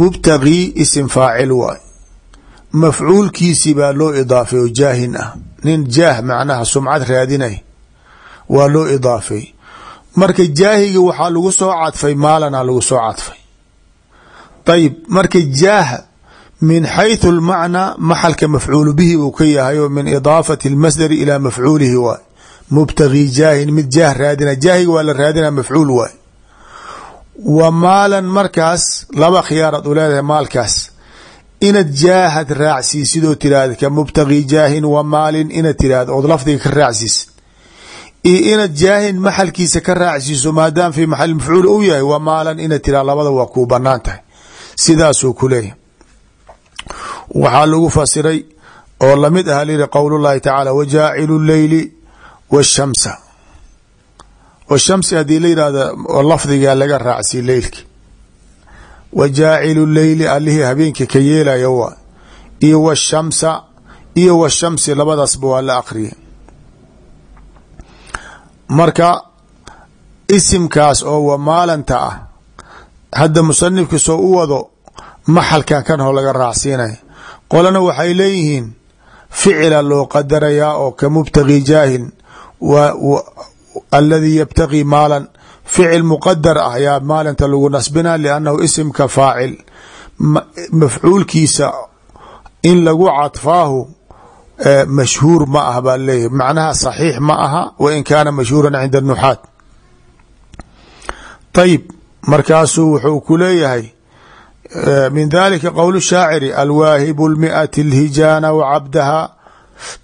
mubtagii isim faacil waay mafcuulkiisi baa loo idaafay oo jaahin ah nin jaah macnaha sumcad raadinay waa loo idaafay marka jaahiga waxaa lagu soo cadfay maalana lagu soo cadfay ayib marka jaah min xayثu اlmacnaa maxalka mafcuul bihi buu ka yahay oo min idaafati اlmasdari ilaa mafcuulihi waay mubtagii jaahin mid jaah raadina jaahiga waa la raadina mafcuul waay wa maalan markaas laba khiyaaraad u leedahay maalkaas. Inaad jaahad raacsiisid oo tiraahda ka mubtagii jaahin wa maalin inaad tiraahdo ood lafdiga ka raacsiisid iyo inaad jaahin maxalkiisa ka raacsiiso maadaama fi maxal mafcuul u yahay wa maalan inaad tirahdo labada waa kuu bannaan tahay. Sidaasuu ku leeyahay. Waxaa lagu fasiray oo la mid ah lihi qowl llahi tacaala wajaacilu leyli washamsa washamsi haddii la yihahdo lafdigaa laga raacsiy leylki. Wajaacilu leyli allihii habeenka ka yeelaya waa iyo washamsa iyo washamsi labadaasba waa la aqriyay marka isimkaas oo wamaalanta ah hadda musanifka soo u wado maxalkan kan ho laga raacsiinaya qolana waxay leeyihiin ficila loo qadarayaa oo ka mubtagi jaahil aladii yabtagi maalan ficil muqadar ah yaa maalinta lagu nasbina liannahu isimka faacil mafcuulkiisa in lagu cadfaahu mashhuur ma ah baa leeyahy macnaha saxiix ma aha wa in kaana mashhuuran cinda nuxaat ayib markaasuu wuxuu ku leeyahay min dalika qowl shaaciri alwaahibu lmiati lhijaana wacabdaha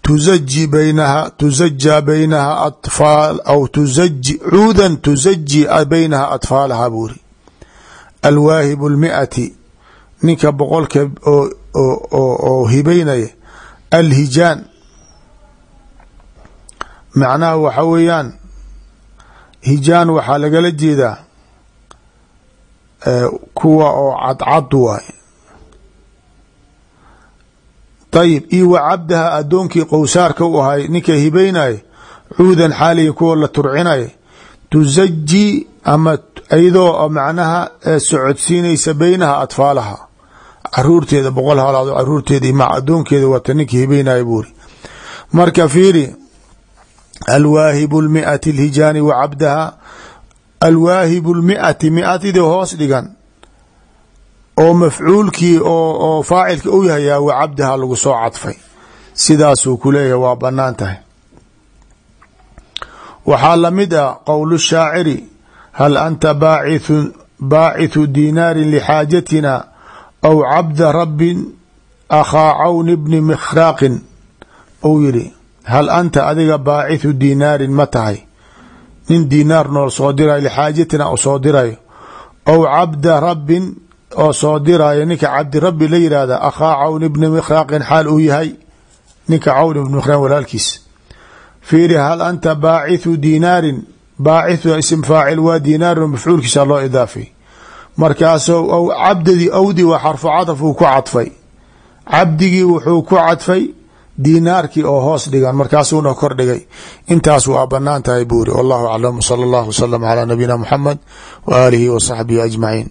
tuzaji baynaha tuzaja baynaha aطfaal aw tuzaji cuudan tuzaji baynaha atfaalaha buuri alwaahibu lmiati ninka boqolka oo hibaynaya alhijaan macnaha waxa weeyaan hijaan waxaa lagala jeedaa kuwa oo cadcad waay ayib iyo wa cabdaha addoonkii qowsaarka u ahay ninka hibaynaya cuudan xaaliya kuwa la turcinaya tuzaji ama iyadoo macnaha socodsiinaysa beynaha atfaalaha. Caruurteeda boqol halaado caruurteeda mac addoonkeeda wata ninka hibaynaya buuri. Marka fiiri alwaahibu lmiati alhijaani wa cabdaha alwaahibu lmiati miatidii hoos dhigan oo mafcuulkii oo faacilka u yahayaa wa cabdaha lagu soo cadfay. Sidaasuu ku leeyahay waa bannaan tahay. Waxaa la mid ah qowl shaaciri hal anta baacithu dinaarin lixaajatina aw cabda rabbin akhaa cawni bni mikhraaqin uu yidhi hal anta adiga baacithu dinaarin ma tahay. Nin dinaar nool soo dirayo lixaajatina u soo dirayo aw cabda rabbin oo soo diraayo ninka cabdi rabbi la yihahda akhaa cawn bni mikhraaqin xaal uu yahay. Ninka cawn ibni mikhraaq walaalkiis. Fiiri hal anta baacithu dinaarin baacithu ism faacil waa dinaarin mafcuulkiisa loo idaafay markaasoo aw cabdadii awdi waa xarfu cadaf uu ku cadfay. Cabdigii wuxuu ku cadfay dinaarkii oo hoos dhigan markaasuuna kor dhigay. Intaas waa bannaan tahay buuri. Wallahu aclam sala allahu wasalam calaa nabiyina muxamed wa aalihi wa saxbihi ajmaciin